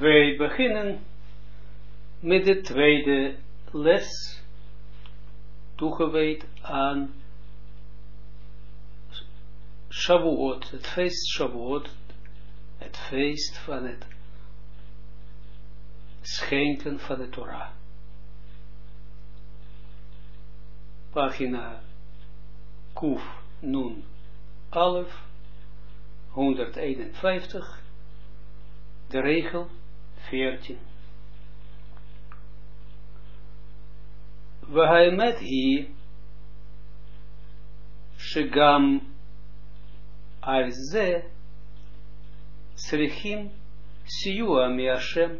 Wij beginnen met de tweede les, toegewijd aan Shavuot, het feest Shavuot, het feest van het schenken van de Torah. Pagina Kuf Nun Alef 151, de regel 14. והאמת היא שגם על זה צריכים סיוע מהשם,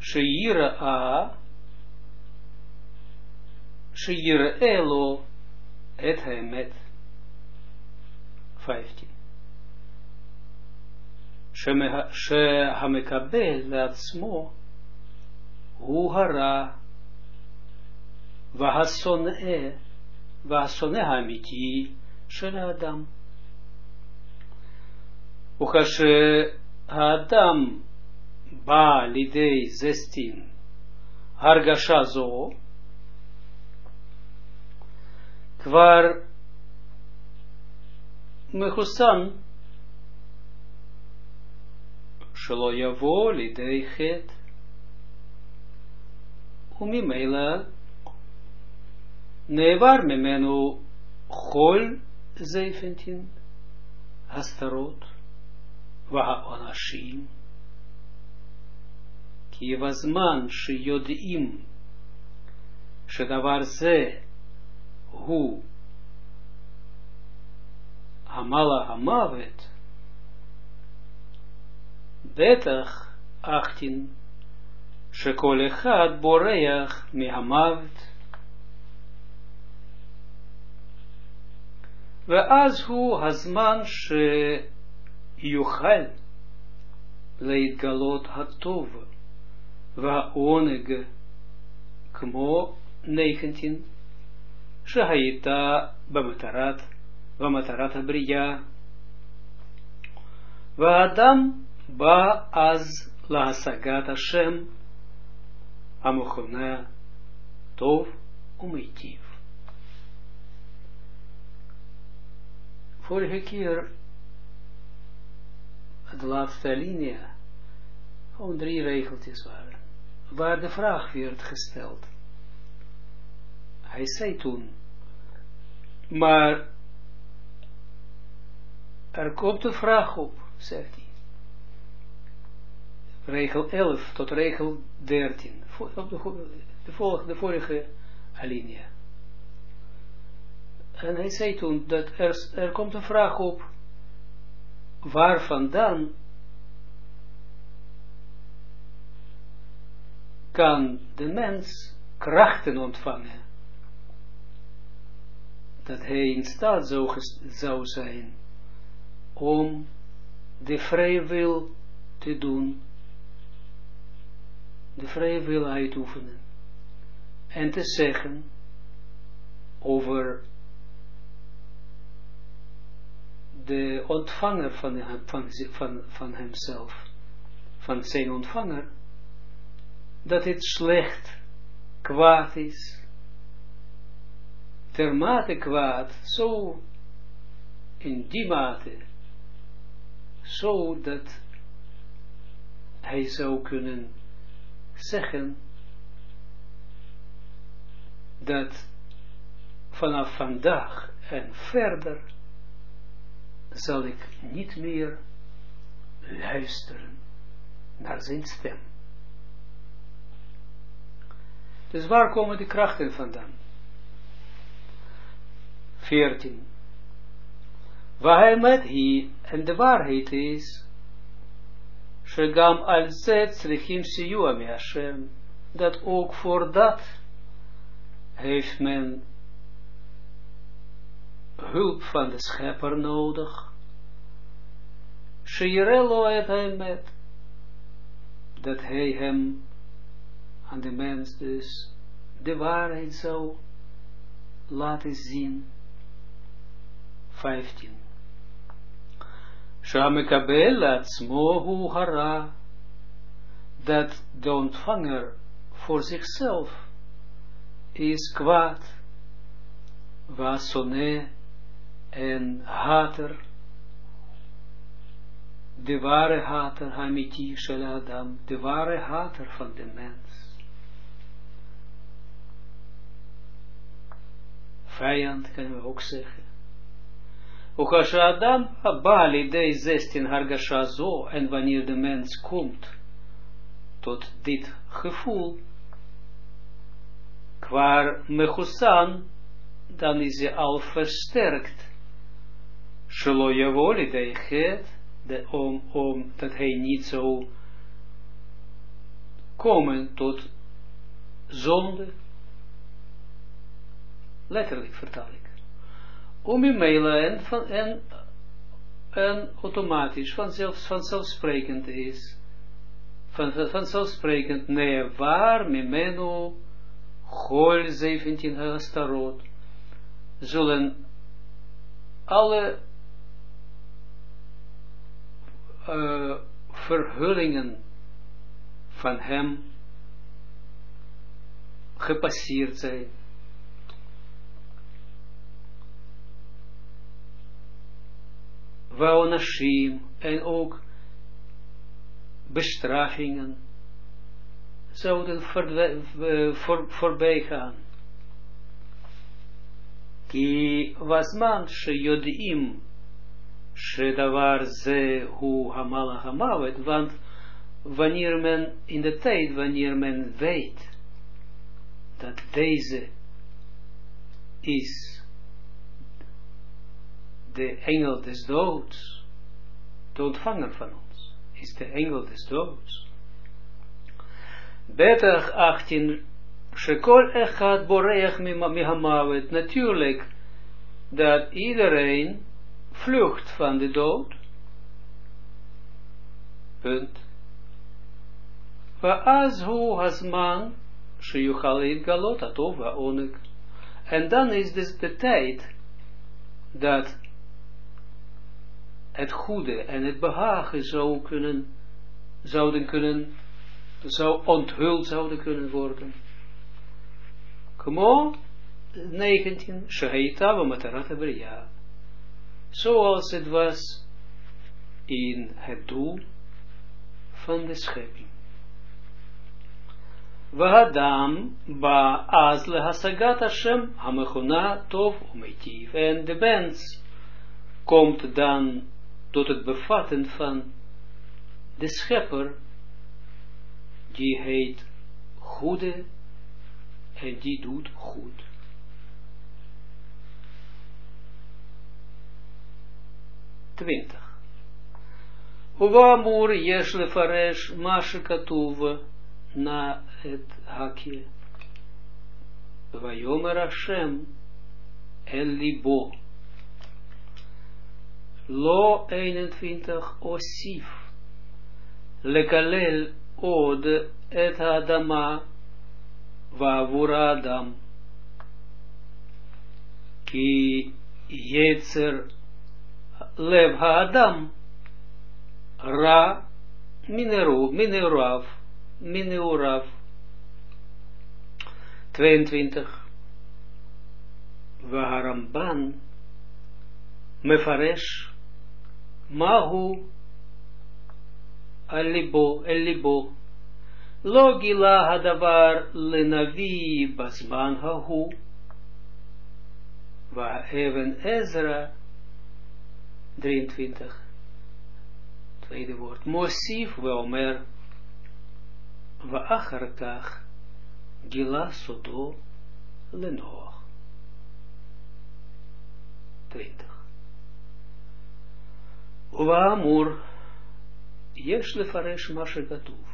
שיראה, שיראה לו את האמת. 15. שהמקבל לעצמו הוא הרע, והשונא, והשונא האמיתי של האדם. וכשהאדם בא לידי זסטין הרגשה זו, כבר מחוסן שלא יבוא לידי חטא. וממילא נעבר ממנו כל זייפנטין, הסתרות והעונשים. כי בזמן שיודעים שדבר זה הוא המעלה המוות, בטח אחתין שכל אחד בורח מהמוות. ואז הוא הזמן שיוכל להתגלות הטוב והעונג כמו ניכנטין שהייתה במטרת, במטרת הבריאה. והאדם ba az la sagat Hashem tov umeitiv. Vorige keer de laatste linea gewoon drie regeltjes waren, waar de vraag werd gesteld. Hij zei toen, maar er komt een vraag op, zegt hij. Regel 11 tot regel 13, op de, de, vorige, alinea. En hij zei toen dat er, er komt een vraag op, waar vandaan kan de mens krachten ontvangen, dat hij in staat zou, zou zijn om de vrije wil te doen, de vrije wil uitoefenen en te zeggen over de ontvanger van, van, van, van hemzelf, van zijn ontvanger, dat het slecht, kwaad is, ter mate kwaad, zo in die mate, zo dat hij zou kunnen zeggen dat vanaf vandaag en verder zal ik niet meer luisteren naar zijn stem. Dus waar komen die krachten vandaan? 14. Waar hij en de waarheid is, Shegam al zet srichim dat ook voor dat heeft men hulp van de schepper nodig. Shirelo et met dat hij hem aan de mens dus de waarheid zou laten zien. 15. Shamekabel atzmo hu hara, dat de ontvanger voor zichzelf is kwaad, wasone en hater, de ware hater, hamiti shel Adam, de ware hater van de mens. Vijand, kunnen we ook zeggen. Ukasha Adam, Bali, de 16 hargasha zo, en wanneer de mens komt tot dit gevoel, kwaar mechusan, dan is hij al versterkt. Shelo Yavoli, de het, om, om dat hij niet zou komen tot zonde. Letterlijk vertaal ik. Om in mailen en, en, en automatisch vanzelf, vanzelfsprekend is. Van, vanzelfsprekend, nee, waar mimenu Gol 17 Hastarot zullen alle uh, verhullingen van hem gepasseerd zijn. Waonashim en ook bestraffingen zouden voor, voorbij gaan. Ki wasman sheyodim shedavar ze hu hamala hamavet, want wanneer men in de tijd, wanneer men weet dat deze is de engel des doods, de ontvanger van ons, is de engel des doods. Betach 18, Shekol echad boreach mihamavet, natuurlijk dat iedereen vlucht van de dood. Punt. Vaaz hu hasman, sheyuchal galot atov vaonek. En dan is dus de tijd dat het goede en het behagen zou kunnen, zouden kunnen, zou onthuld zouden kunnen worden. Kmo 19, Shahaita wa Matarat Abriya. Zoals het was in het doel van de schepping. Vahadam ba azle hasagat Hashem hamechuna tov umetiv. En de mens komt dan tot het bevatten van de schepper, die heet goede en die doet goed. Twintig. Uwamur yesh mashe katuva na het hakje. Vayomer Hashem el libo Lo 21 Osif. Lekalel od et Adama Vavuradam. Ki Yetzer Lev Adam Ra Mineru Minerav Mineurav 22 Vaharamban Mefaresh Mahu Alibo, Elibo, Lo gila hadavar lenavi basman hahu, va even Ezra, 23, tweede woord, Mosif Omer, va acharkach, gila sodo lenoach, 20. Uwaamur, yesh lefaresh mashe gatuv.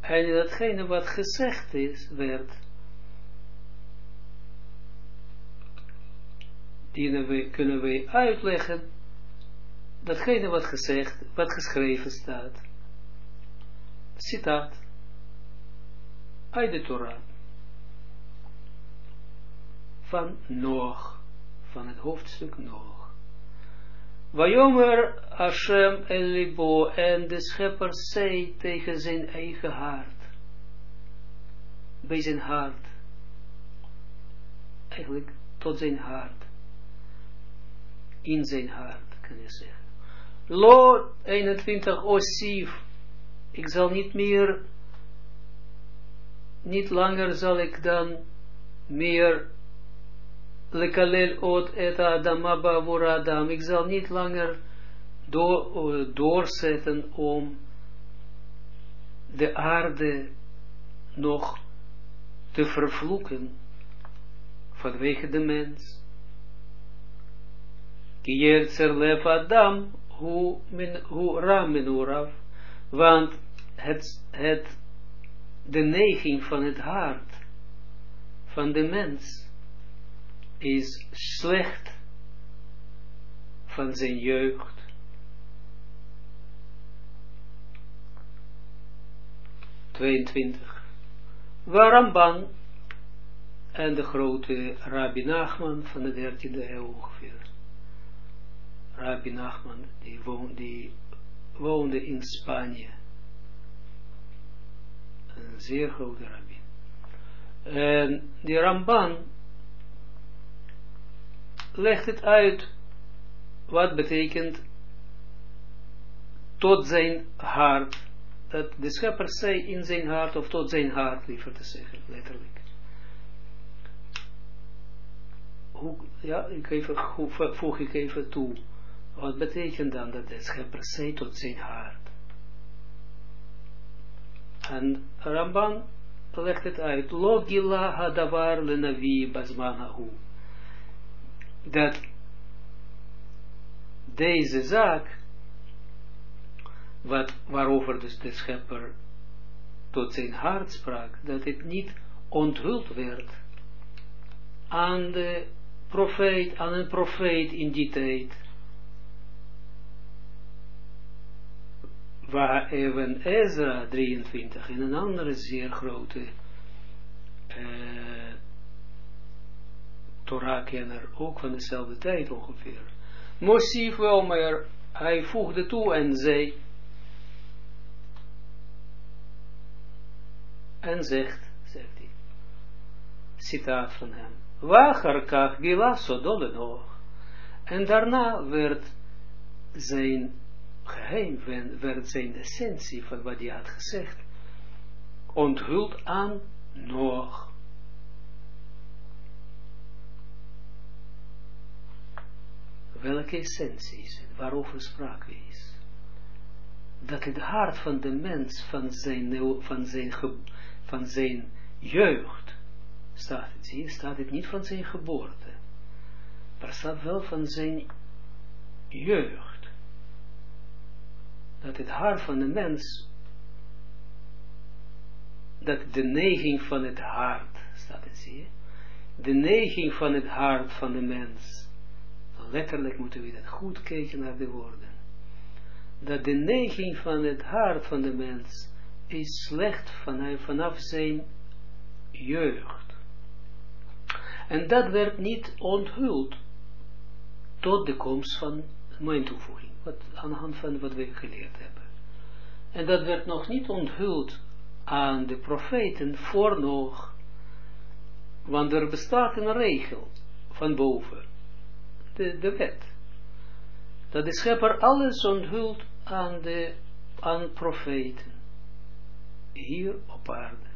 En datgene wat gezegd is, werd, die we, kunnen we uitleggen, datgene wat gezegd, wat geschreven staat. Citaat. Uit de Torah. Van Noach, van het hoofdstuk Noach. Wajomer Hashem Elibo en de schepper zei tegen zijn eigen hart. Bij zijn hart. Eigenlijk tot zijn hart. In zijn hart, kan je zeggen. Lo 21 Osif. Ik zal niet meer, niet langer zal ik dan meer lekalel ot et adama adam. Ik zal niet langer door, doorzetten om de aarde nog te vervloeken vanwege de mens. Kiertzer lef adam, hoe, min, hoe want het, het, de neiging van het hart van de mens is slecht van zijn jeugd. Tweeëntwintig. Waaramban en de grote Rabbi Nachman van de dertiende eeuw ongeveer. Rabbi Nachman, die woonde, die woonde in Spanje. Een zeer grote rabbi. En die Ramban legt het uit wat betekent tot zijn hart. Dat de schepper zei in zijn hart, of tot zijn hart, liever te zeggen, letterlijk. Hoe, ja, ik even, voeg ik even toe. Wat betekent dan dat de schepper zei tot zijn hart? En Ramban legt het uit. Logila hadavar lenavi bazmanahu dat deze zaak, wat, waarover dus de schepper tot zijn hart sprak, dat het niet onthuld werd aan de profeet, aan een profeet in die tijd. Waar even Ezra 23 in een andere zeer grote uh, Torah-kenner, ook van dezelfde tijd ongeveer. Mosif wel, maar hij voegde toe en zei, en zegt, zegt hij, citaat van hem, Wacharkach gila sodolenoch, en daarna werd zijn geheim, werd zijn essentie van wat hij had gezegd, onthuld aan Noach. Welke essentie is het, waarover sprake is. Dat het hart van de mens, van zijn, van zijn, van zijn jeugd, staat het, zie staat het niet van zijn geboorte, maar staat wel van zijn jeugd. Dat het hart van de mens, dat de neiging van het hart, staat het, zie je, de neiging van het hart van de mens, letterlijk moeten we dat goed kijken naar de woorden. Dat de neiging van het hart van de mens is slecht vanaf, zijn jeugd. En dat werd niet onthuld tot de komst van mijn toevoeging, wat, aan de hand van wat we geleerd hebben. En dat werd nog niet onthuld aan de profeten voor nog, want er bestaat een regel van boven de, wet. Dat de schepper alles onthult aan de aan profeten. Hier op aarde.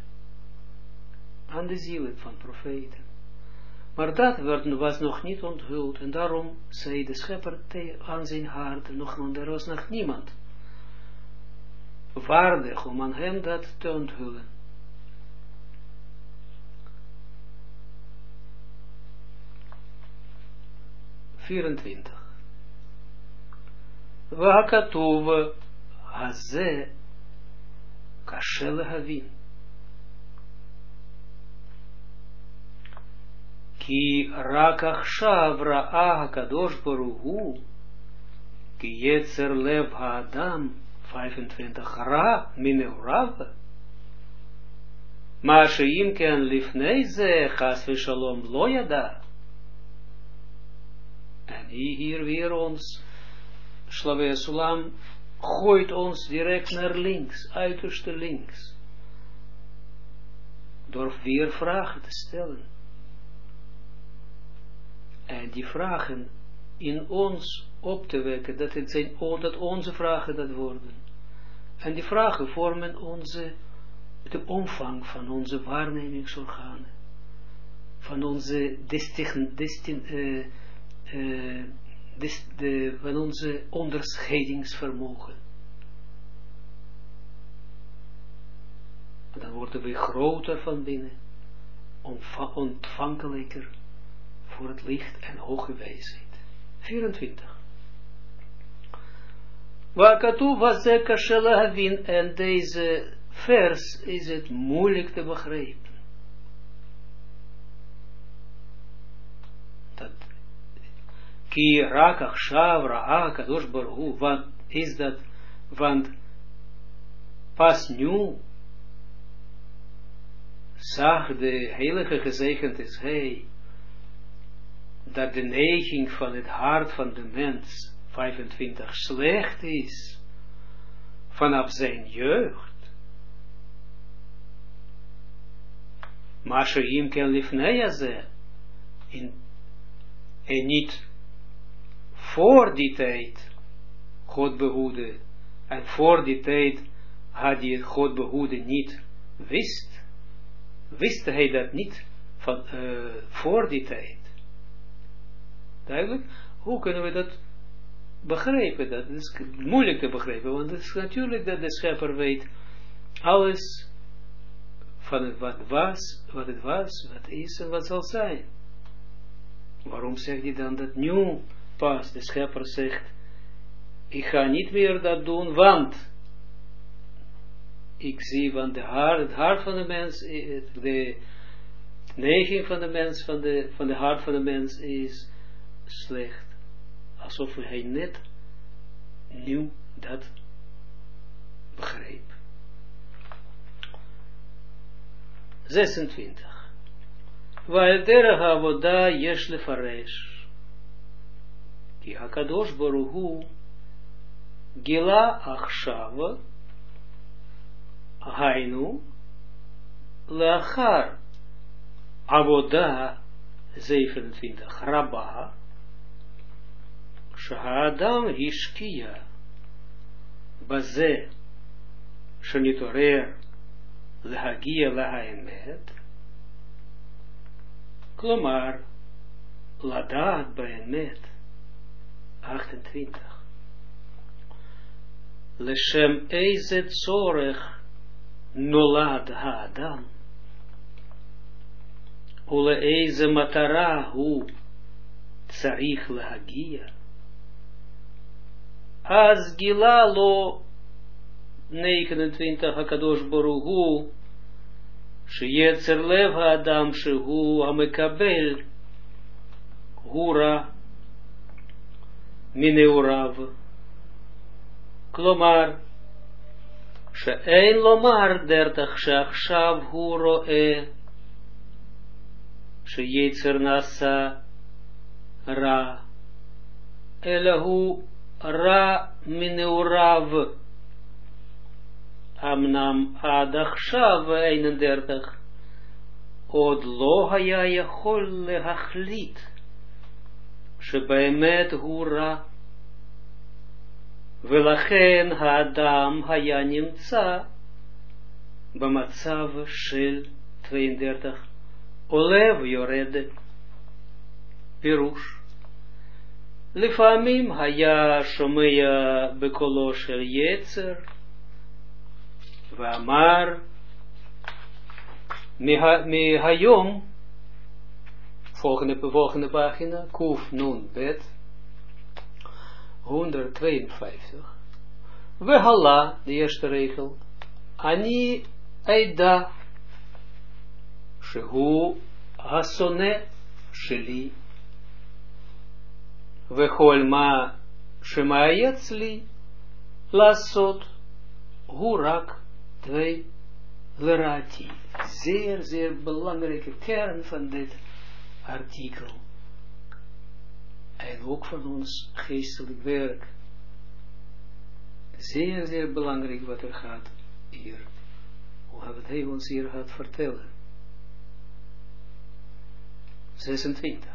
Aan de zielen van profeten. Maar dat werd, was nog niet onthuld. En daarom zei de schepper aan zijn hart. Nog, er was nog niemand waardig om aan hem dat te onthullen. 24. והכתוב הזה קשה להבין. כי רק עכשיו ראה הקדוש ברוך הוא, כי יצר לב האדם, 25, רע מנעוריו, מה שאם כן לפני זה חס ושלום לא ידע, En hier weer ons Slavia Sulam gooit ons direct naar links, uiterste links. Door weer vragen te stellen. En die vragen in ons op te wekken, dat, het zijn, dat onze vragen dat worden. En die vragen vormen onze, de omvang van onze waarnemingsorganen. Van onze destin, destin, uh, des, de, van onze onderscheidingsvermogen. Dan worden we groter van binnen, ontvankelijker voor het licht en hoge wijsheid. 24. Wakatu was Havin en deze vers is het moeilijk te begrijpen. Ki rakach shav ra'a kadosh baruch wat is dat, want pas nu zag de heilige gezegend is, hey, dat de neiging van het hart van de mens 25 slecht is vanaf zijn jeugd. Maar Sheim ken lifneja ze in en niet voor die tijd God behoede en voor die tijd had hij God behoede niet wist, wist hij dat niet van, uh, voor die tijd. Duidelijk? Hoe kunnen we dat begrijpen? Dat is moeilijk te begrijpen, want het is natuurlijk dat de schepper weet alles van het wat was, wat het was, wat is en wat zal zijn. Waarom zegt hij dan dat nu pas? De schepper zegt, ik ga niet meer dat doen, want ik zie, want de hart, het hart van de mens, de neiging van de mens, van de, van de hart van de mens is slecht. Alsof hij net nieuw dat begreep. 26. Waar derech avoda yesh lefaresh. Ki hakadosh baruhu gila achshava hainu leachar avoda 27 rabba שהאדם השקיע בזה שנתעורר להגיע לאמת, כלומר, לדעת באמת, 28, לשם איזה צורך נולד האדם, ולאיזה מטרה הוא צריך להגיע. As gilalo 29 Hakadosh Boruhu Sheyetzer Lev Adam Shehu Amekabel Hura Mineurav Klomar שאין לומר דרתך שעכשיו הוא רואה שיצר נעשה רע, אלא הוא ra mineurav. Amnam ad achshav 31. Od lo haya yachol lehachlit. שבאמת הוא רע. ולכן האדם היה נמצא במצב של 32 עולה ויורד. פירוש לפעמים היה שומע בקולו של יצר, ואמר, מהיום, volgende, volgende pagina, Kuf Nun Bet, 152, Wehala, de eerste regel, Ani Aida, Shehu Hasone Sheli, Vechol ma shemayetzli lasot hurak twee lerati. Zeer, zeer belangrijke kern van dit artikel. En ook van ons geestelijk werk. Zeer, zeer belangrijk wat er gaat hier. Wat hij ons hier gaat vertellen. 26.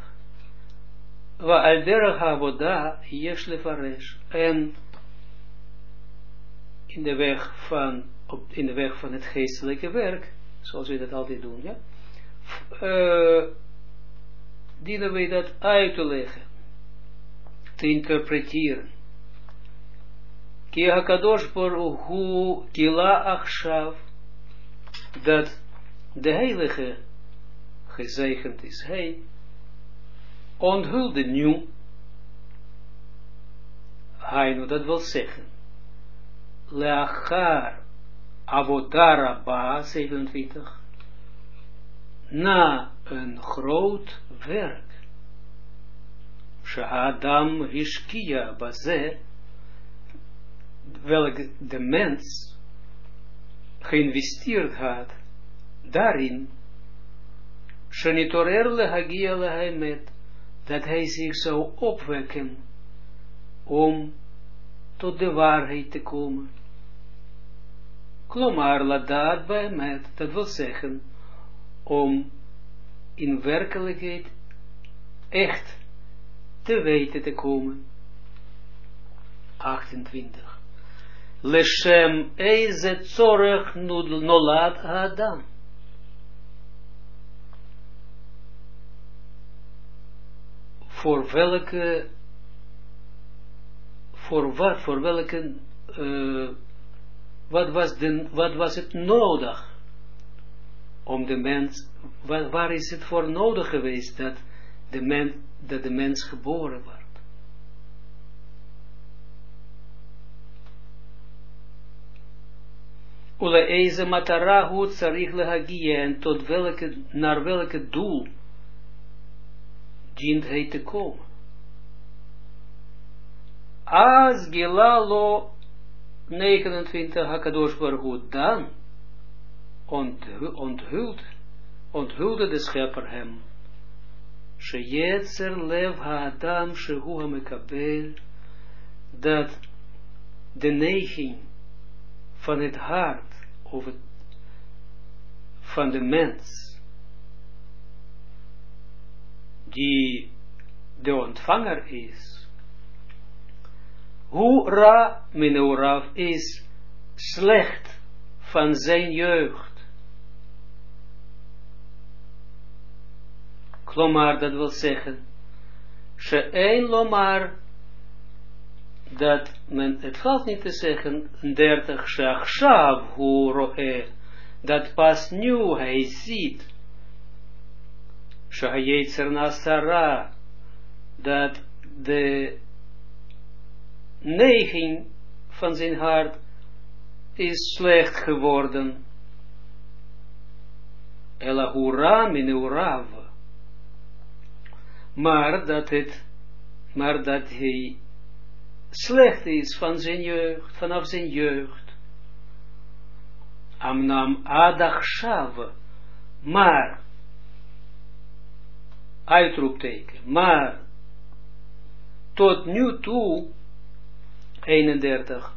Wa al derech avoda yesh. En in de weg van, op, in de weg van het geestelijke werk, zoals we dat altijd doen, ja, uh, dienen wij dat uit te leggen, te interpreteren. Ki hakadosh hu kila achshav, dat de heilige gezegend is. Hij, onthulde nu, hij dat wil zeggen, leachar avodara ba 27, na een groot werk, Shahadam Hishkia Baze, welk de mens geïnvesteerd had daarin, Shanitorer lehagia lehaemet, dat hij zich zou opwekken om tot de waarheid te komen. Klomar bij met, dat wil zeggen, om in werkelijkheid echt te weten te komen. 28. Leshem eize zorg nolad Adam. Voor welke, voor wat, voor welke, uh, wat, was de, wat was het nodig om de mens, waar, is het voor nodig geweest dat de mens, dat de mens geboren wordt? Ule eize matara hu tsarich lehagie en tot welke, naar welke doel dient hij te komen. As gilalo 29 hakadosh baruch dan onthuld, onthulde de schepper hem. Shejetzer lev ha-adam shehu dat de neiging van het hart, of van de mens, die de ontvanger is, hoe ra urav is slecht van zijn jeugd. Klomar, dat wil zeggen, She'ein lomar, dat men, het valt niet te zeggen, 30 She'achshav hu ro'e, dat pas nu hij ziet, She'ayetzer nasara, dat de neiging van zijn hart is slecht geworden. Elahura urav maar dat het, maar dat hij slecht is van zijn jeugd, vanaf zijn jeugd. Amnam adachshav, maar, uitroepteken, maar, tot nu toe, 31,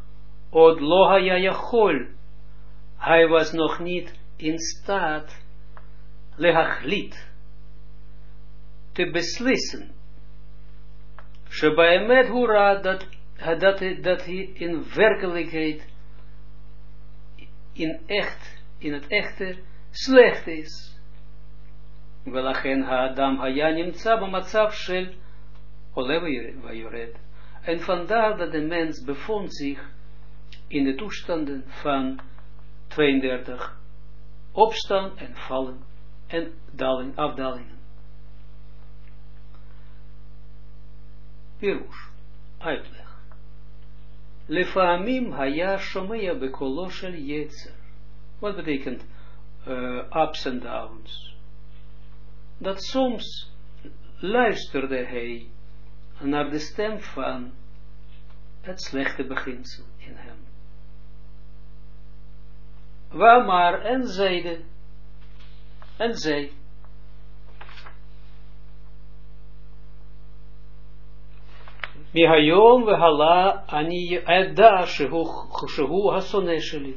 od loha yachol, hij was nog niet in staat, lehachlit, te beslissen. Shebaemet hura dat, dat, dat hij in werkelijkheid, in echt, in het echte, slecht is. Welachen ha-adam ha-yanim tzab matzav shel ole vayoret. En vandaar dat de mens bevond zich in de toestanden van 32 opstaan en vallen en daling, afdalingen. Pirush, uitleg. Lefaamim haya shomea bekolo shel yetzer. Wat betekent uh, ups en downs? Dat soms luisterde hij naar de stem van het slechte beginsel in hem. Waar maar en zeide, en zei, Mihayom vehala ani edda shehu hasonesheli.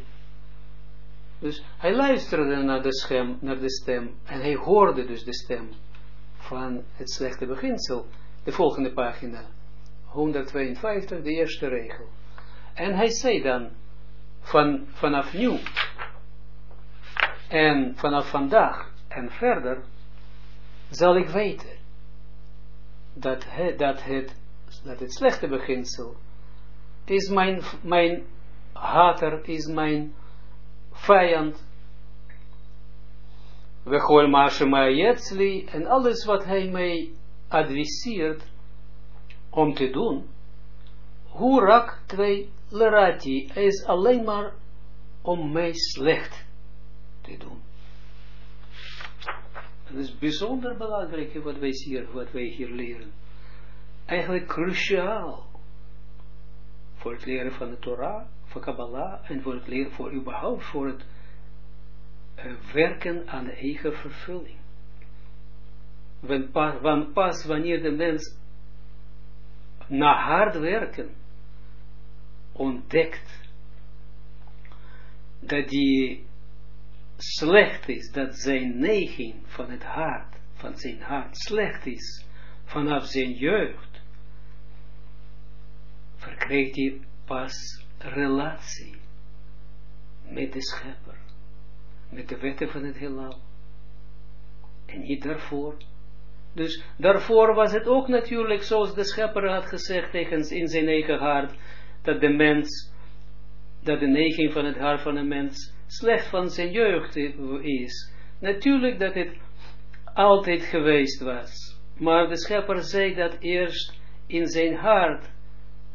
Dus hij luisterde naar de, stem, naar de stem en hij hoorde dus de stem van het slechte beginsel. De volgende pagina, 152, de eerste regel. En hij zei dan, van, vanaf nu en vanaf vandaag en verder zal ik weten dat dat het, dat het slechte beginsel is mijn, mijn hater, is mijn vijand. We gooien maar en alles wat hij mij adviseert om te doen, hoe rak twee lerati is alleen maar om mij slecht te doen. Het is bijzonder belangrijk wat wij hier, wat wij hier leren. Eigenlijk cruciaal voor het leren van de Torah, voor Kabbalah en voor het leren, voor überhaupt voor het uh, werken aan de eigen vervulling. Want pas wanneer de mens na hard werken ontdekt dat die slecht is, dat zijn neiging van het hart, van zijn hart slecht is, vanaf zijn jeugd, verkrijgt hij pas relatie met de schepper, met de wetten van het heelal. En niet daarvoor. Dus daarvoor was het ook natuurlijk, zoals de schepper had gezegd tegen in zijn eigen hart, dat de mens, dat de neiging van het hart van een mens slecht van zijn jeugd is. Natuurlijk dat het altijd geweest was. Maar de schepper zei dat eerst in zijn hart,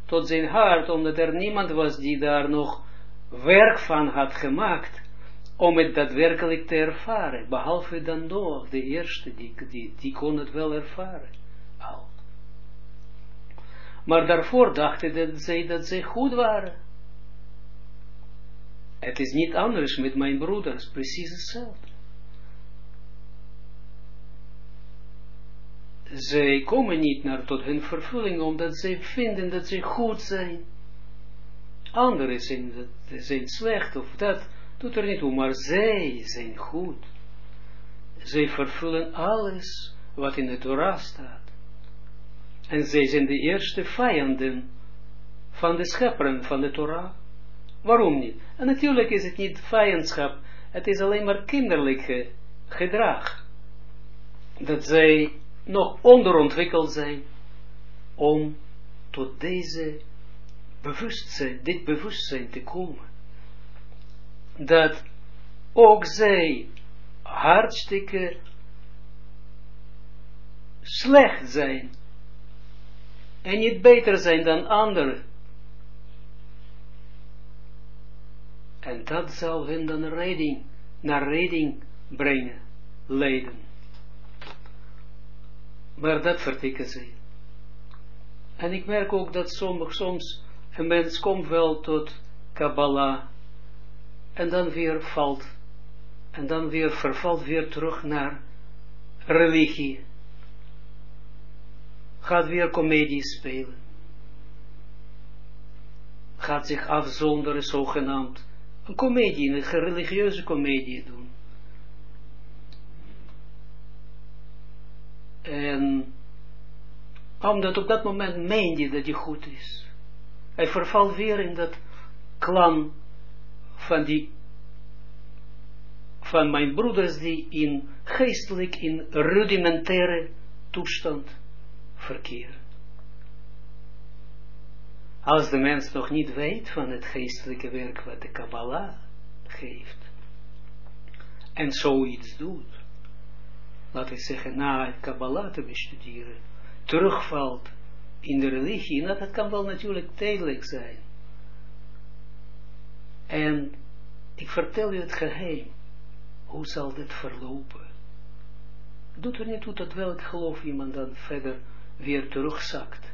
tot zijn hart, omdat er niemand was die daar nog werk van had gemaakt, om het daadwerkelijk te ervaren. Behalve dan nog, de eerste, die, die, kon het wel ervaren. Maar daarvoor dachten dat zij dat zij goed waren. Het is niet anders met mijn broeders, precies hetzelfde. Zij komen niet naar tot hun vervulling, omdat zij vinden dat zij goed zijn. Anderen zijn, zijn slecht, of dat doet er niet toe, maar zij zijn goed. Zij vervullen alles wat in de Torah staat. En zij zijn de eerste vijanden van de schepperen van de Torah. Waarom niet? En natuurlijk is het niet vijandschap, het is alleen maar kinderlijk gedrag. Dat zij nog onderontwikkeld zijn om tot deze bewustzijn, dit bewustzijn te komen. Dat ook zij hartstikke slecht zijn en niet beter zijn dan anderen. En dat zal hen dan redding, naar redding brengen, leiden. Maar dat vertikken ze. En ik merk ook dat soms, soms een mens komt wel tot Kabbalah en dan weer valt en dan weer vervalt weer terug naar religie. Gaat weer comedie spelen. Gaat zich afzonderen zogenaamd een komedie, een religieuze komedie doen. En omdat op dat moment meende dat hij goed is. Hij vervalt weer in dat klan van die van mijn broeders die in geestelijk, in rudimentaire toestand verkeren. Als de mens nog niet weet van het geestelijke werk wat de Kabbalah geeft, en zoiets doet, laten we zeggen, na het Kabbalah te bestuderen, terugvalt in de religie, nou, dat kan wel natuurlijk tijdelijk zijn. En ik vertel je het geheim, hoe zal dit verlopen? Doet er niet toe dat welk geloof iemand dan verder weer terugzakt.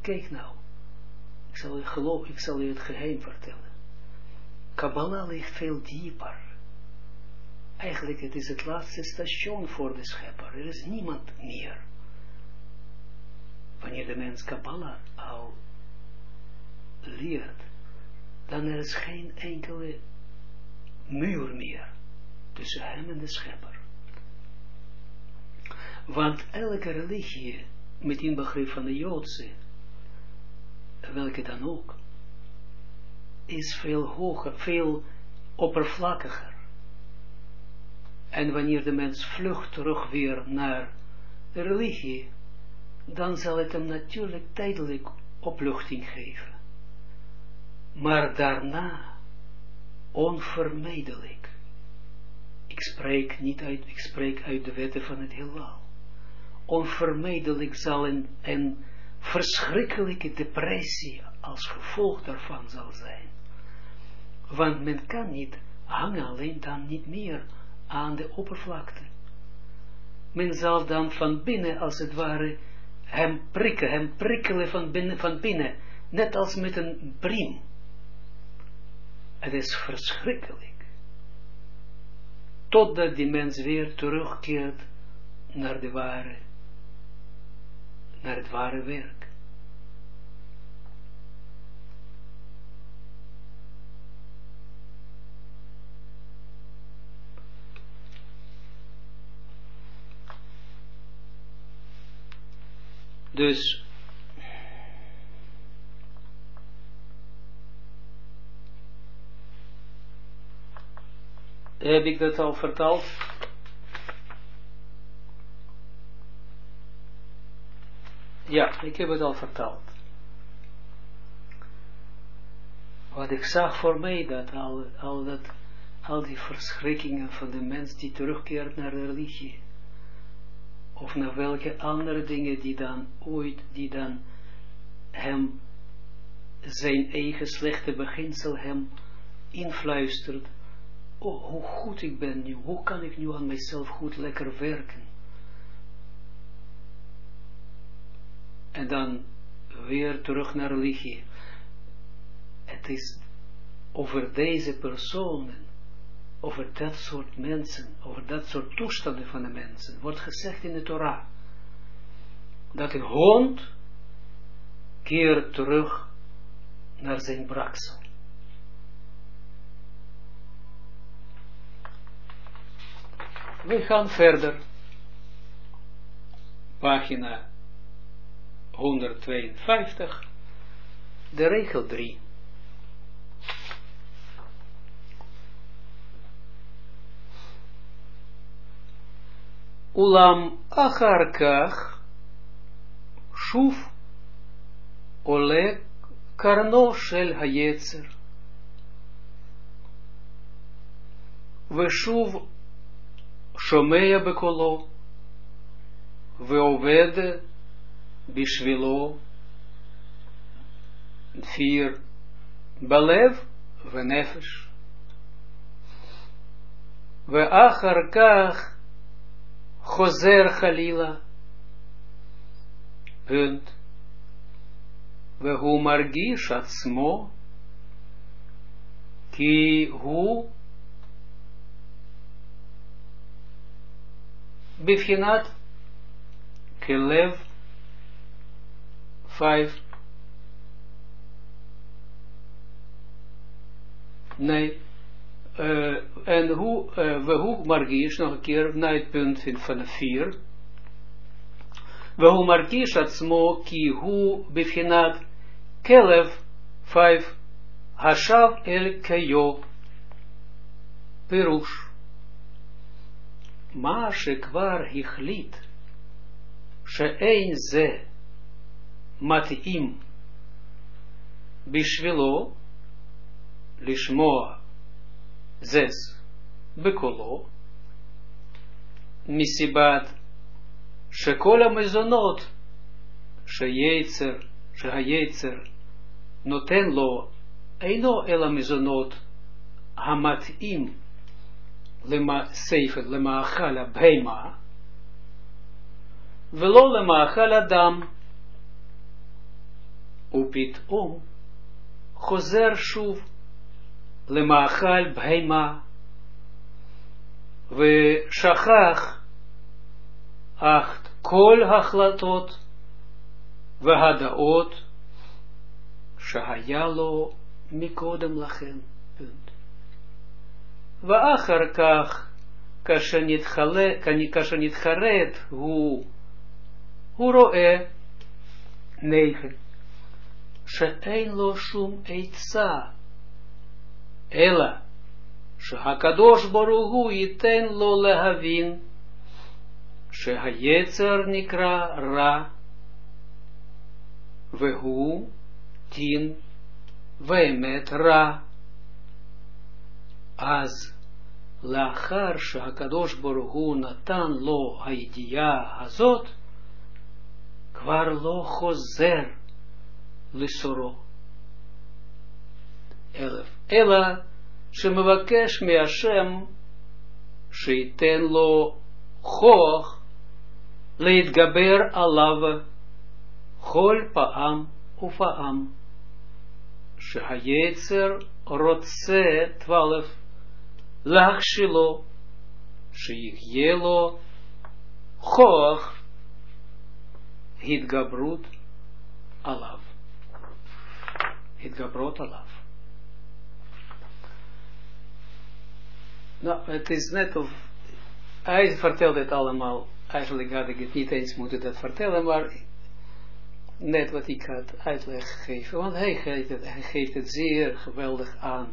Kijk nou, ik zal u geloof, ik zal u het geheim vertellen. Kabbalah ligt veel dieper. Eigenlijk het is het laatste station voor de schepper. Er is niemand meer. Wanneer de mens Kabbalah al leert, dan er is geen enkele muur meer tussen hem en de schepper. Want elke religie, met inbegrip van de Joodse, welke dan ook, is veel hoger, veel oppervlakkiger. En wanneer de mens vlucht terug weer naar de religie, dan zal het hem natuurlijk tijdelijk opluchting geven. Maar daarna, onvermijdelijk, ik spreek niet uit, ik spreek uit de wetten van het heelal, onvermijdelijk zal een, een verschrikkelijke depressie als gevolg daarvan zal zijn. Want men kan niet hangen alleen dan niet meer aan de oppervlakte. Men zal dan van binnen, als het ware, hem prikken, hem prikkelen van binnen, van binnen net als met een priem. Het is verschrikkelijk. Totdat die mens weer terugkeert naar de ware, naar het ware werk. Dus heb ik dat al verteld? Ja, ik heb het al verteld. Wat ik zag voor mij, dat al, al, dat, al die verschrikkingen van de mens die terugkeert naar de religie of naar welke andere dingen die dan ooit, die dan hem, zijn eigen slechte beginsel hem influistert, oh, hoe goed ik ben nu, hoe kan ik nu aan mezelf goed lekker werken. En dan weer terug naar religie. Het is over deze personen over dat soort mensen, over dat soort toestanden van de mensen, wordt gezegd in de Torah, dat een hond keert terug naar zijn braksel. We gaan verder. Pagina 152, de regel 3. Ulam acharkach shuf ole karno shel hayetzer. ושוב שומע בקולו, ועובד בשבילו, vier, בלב ונפש. ואחר כך Choser Chalila. Punt. Vehu margish atzmo. Ki hu. Bifhinat. Kelev. Vijf. Nee. Uh, en hoe, uh, we hoe margies, nog een keer, naar het punt van de vier. We hoe margies atzmo ki hu bifhinat kelev vijf hashav el kayo pirush. מה שכבר החליט שאין זה מתאים בשבילו לשמוע zes, bekolo, misibat, שכל המזונות שיצר, שהיצר נותן לו אינו אלא מזונות המתאים ספר למאכל הבהמה ולא למאכל אדם ופתאום חוזר שוב למאכל בהמה, ושכח אך כל החלטות והדעות שהיה לו מקודם לכן. punt. ואחר כך, כאשר נתחרט, הוא, הוא רואה נגד, שאין לו שום עצה, אלא שהקדוש ברוך הוא ייתן לו להבין שהיצר נקרא רע, והוא דין ואמת רע. אז לאחר שהקדוש ברוך הוא נתן לו הידיעה הזאת, כבר לא חוזר לסורו. 11. Ela Shemabakesh me Hashem, Sheiten lo Choach, Leitgaber alav, Chol Paam Ufaam. Shehayetzer Rotse 12. Lachshilo, Sheyihyelo, Choach, Hidgabrut alav. Hidgabrot alav. Nou, het is net of, hij vertelt het allemaal, eigenlijk had ik het niet eens moeten dat vertellen, maar net wat ik had uitleg gegeven, want hij geeft het, hij geeft het zeer geweldig aan,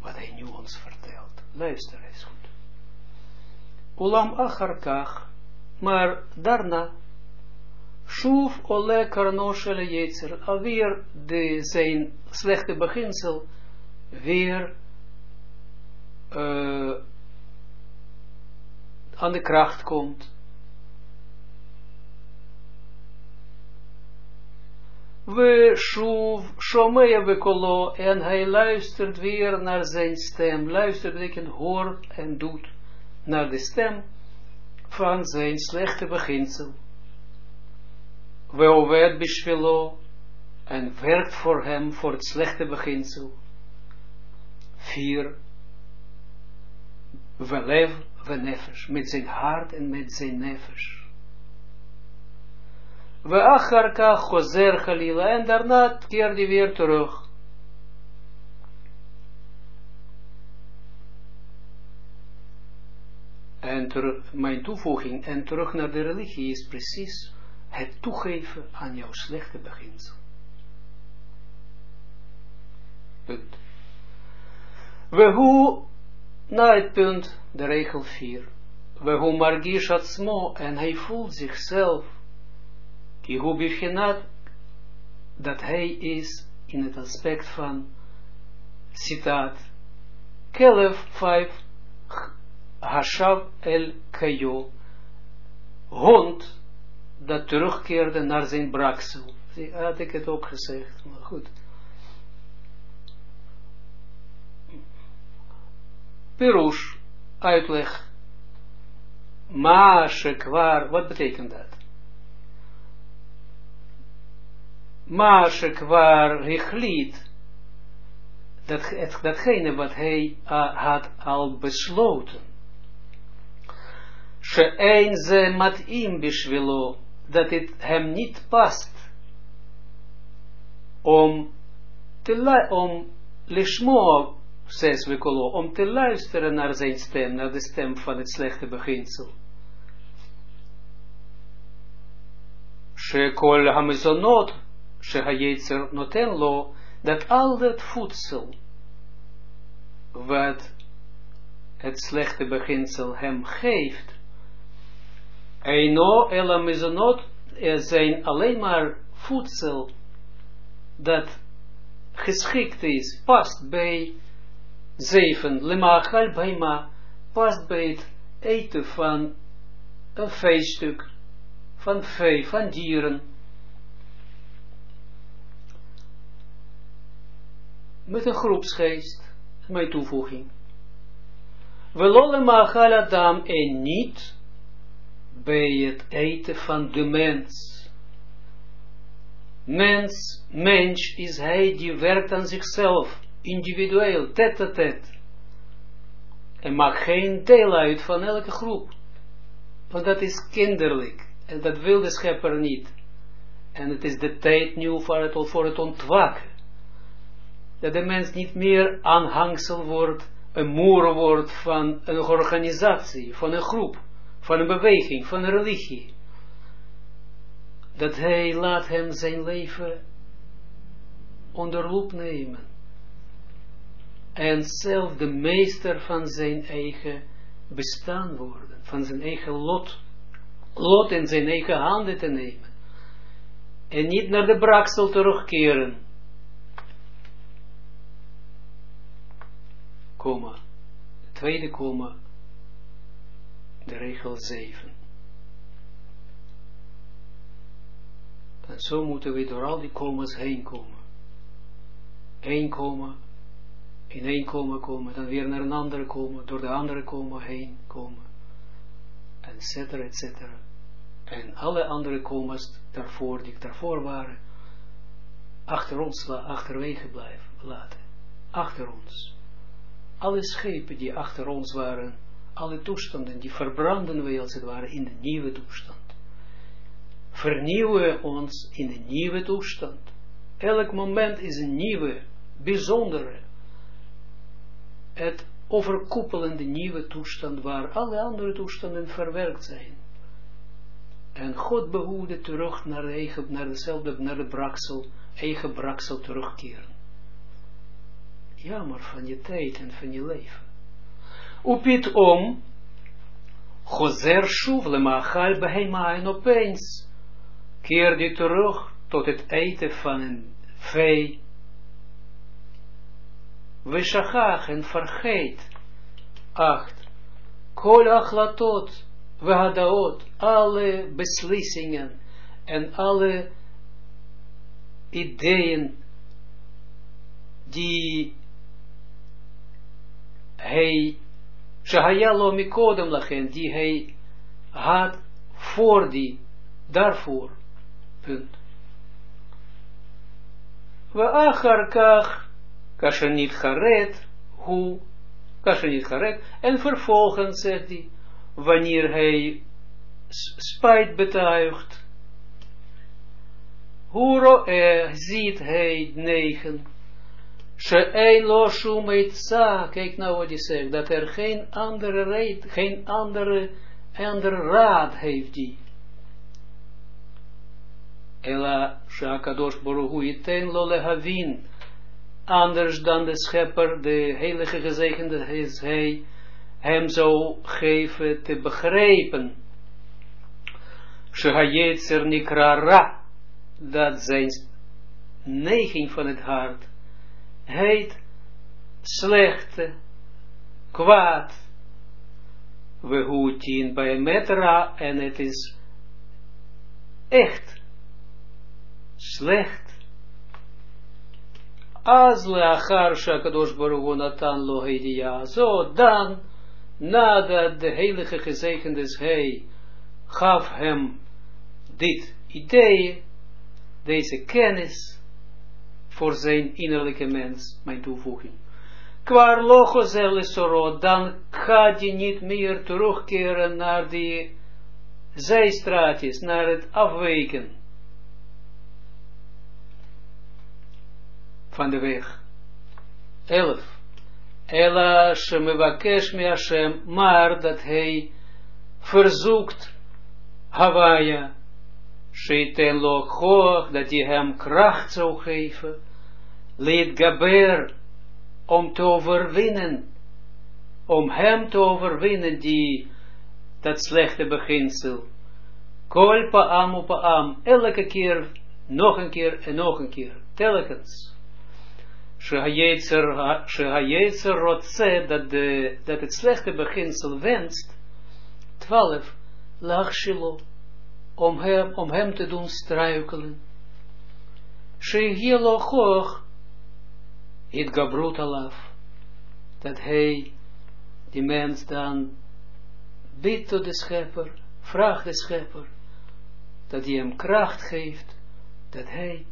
wat hij nu ons vertelt. Luister eens goed. Ulam acharkach, maar daarna, Shuf ole karno shele yetzer, alweer de zijn slechte beginsel, weer uh, aan de kracht komt. We shuv we kolo en hij luistert weer naar zijn stem. Luistert betekent hoort en doet naar de stem van zijn slechte beginsel. We oved bishvilo en werkt voor hem voor het slechte beginsel. Vier Velev venefesh, met zijn hart en met zijn nefesh. We acharka chozer chalila, en daarna keert hij weer terug. En terug, mijn toevoeging, en terug naar de religie is precies het toegeven aan jouw slechte beginsel. Punt. We hoe na het punt, de regel 4. We hoe margish atzmo, en hij voelt zichzelf, ki hu bichinat, dat hij is in het aspect van, citaat, Kelef 5, Hashav el Kayo, hond, dat terugkeerde naar zijn braksel. Had ik het ook gezegd, maar goed. Pirush, uitleg. Ma shekwar, wat betekent dat? Ma shekwar richliet, dat, datgene wat hij uh, had al besloten. She'ein ze mat'im bishvilo, dat het hem niet past om te om lishmo zes wekolo, om te luisteren naar zijn stem, naar de stem van het slechte beginsel. Shekol hamizonot, shehayetzer noten dat al dat voedsel, wat het slechte beginsel hem geeft, Eino elamizonot zijn alleen maar voedsel dat geschikt is, past bij Zeven, lemachal baima, past bij het eten van een veestuk, van vee, van dieren. Met een groepsgeest, mijn toevoeging. Velole machal adam en niet bij het eten van de mens. Mens, mens is hij die werkt aan zichzelf individueel, tet a tet. En maak geen deel uit van elke groep. Want dat is kinderlijk. En dat wil de schepper niet. En het is de tijd nu voor het, voor het ontwaken. Dat de mens niet meer aanhangsel wordt, een moer wordt van een organisatie, van een groep, van een beweging, van een religie. Dat hij laat hem zijn leven onder loep nemen. En zelf de meester van zijn eigen bestaan worden, van zijn eigen lot, lot in zijn eigen handen te nemen. En niet naar de braksel terugkeren. Komma. Tweede komma. De regel 7. En zo moeten we door al die kommas heen komen. Eén komma, in één komma komen, dan weer naar een andere komen, door de andere komma heen komen, et cetera, et cetera. En alle andere kommas daarvoor, die daarvoor waren, achter ons, achterwege blijven, laten. Achter ons. Alle schepen die achter ons waren, alle toestanden, die verbranden we als het ware in de nieuwe toestand. Vernieuwen ons in de nieuwe toestand. Elk moment is een nieuwe, bijzondere, het overkoepelende nieuwe toestand waar alle andere toestanden verwerkt zijn. En God behoede terug naar, eigen, naar dezelfde, naar de braksel, eigen braksel terugkeren. Jammer van je tijd en van je leven. Upit om, Gozer shuv lemachal behema en opeens keer die terug tot het eten van een vee. We shachach en vergeet. Acht. Kol achlatot we hadaot, alle beslissingen en alle ideeën die hij, Shahayalo mikodem lachen, die hij had voor die, daarvoor, punt. We acharkach, kasha niet garet, hoe, kasha niet garet, en vervolgens zegt hij, wanneer hij spijt betuigt. Hoe eh, ziet hij negen. She'ein lo shumeitza, kijk nou wat hij zegt, dat er geen andere reed, geen andere, andere raad heeft die. Ela shakadosh boruhu iten lo lehavin, anders dan de schepper, de heilige gezegende is hij, hem zou geven te begrijpen. Shehayetzer nikrara, dat zijn neiging van het hart heet slechte, kwaad, we hoetien bij metra en het is echt slecht. Als leachar shakadosh baruch natan lo zo dan nadat de heilige gezegende is gaf hem dit idee, deze kennis, voor zijn innerlijke mens, mijn toevoeging. Kwar logo soro, dan gaat hij niet meer terugkeren naar die zijstraatjes, naar het afwijken van de weg. 11. Ela shemevakesh me Hashem, maar dat hij verzoekt Hawaia, sheiten lo hoog, dat hij hem kracht zou geven, leed gaber, om te overwinnen, om hem te overwinnen, die, dat slechte beginsel, kol paam op paam, elke keer, nog een keer en nog een keer, telkens. Shehayetzer rotse, dat, de, dat het slechte beginsel wenst, 12, lachshilo, om hem, om hem te doen struikelen. Shehilo hoog, het gabrut alaf, dat hij, die mens dan, bidt tot de schepper, vraagt de schepper, dat hij hem kracht geeft, dat hij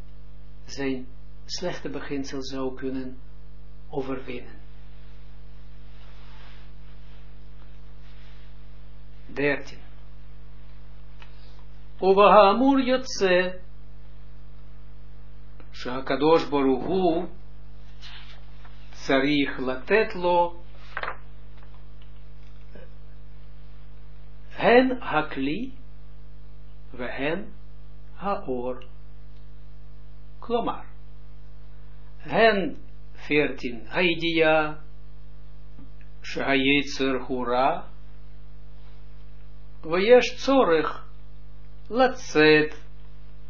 zijn slechte beginsel zou kunnen overwinnen. Dertien. Ovahamur Yotse Shakadosh Boruhu, Sarich Latetlo, Hen Hakli, Vehen Haor. Klomar hen 14, Haidia, Shahayetzer Hura, Vayesh Tzorech, Latzet,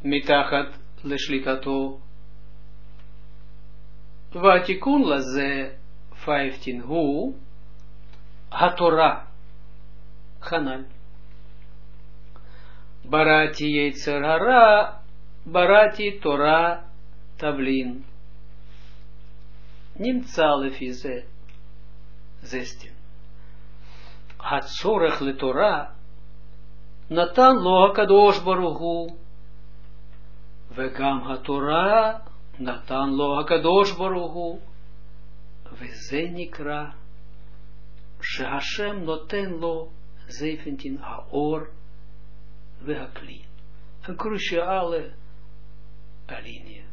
Mitachat Leshlikato, Vatikun Laze, 15, Hu, Hatora, Hanal. Барати Ейцерара, Барати Тора Тавлин. נמצא לפי זה זסטין. הצורך לתורה נתן לו הקדוש ברוך הוא, וגם התורה נתן לו הקדוש ברוך הוא, וזה נקרא שהשם נותן לו זפנטין האור והכלי. Een cruciale alinea.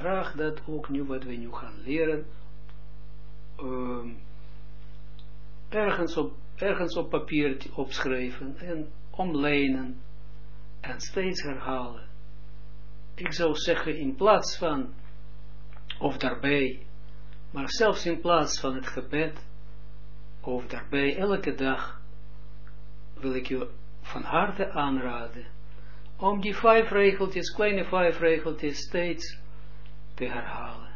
Graag dat ook nu wat we nu gaan leren, um, ergens, op, ergens op papier opschrijven en omlijnen en steeds herhalen. Ik zou zeggen in plaats van, of daarbij, maar zelfs in plaats van het gebed, of daarbij elke dag, wil ik je van harte aanraden, om die vijf regeltjes, kleine vijf regeltjes, steeds te herhalen.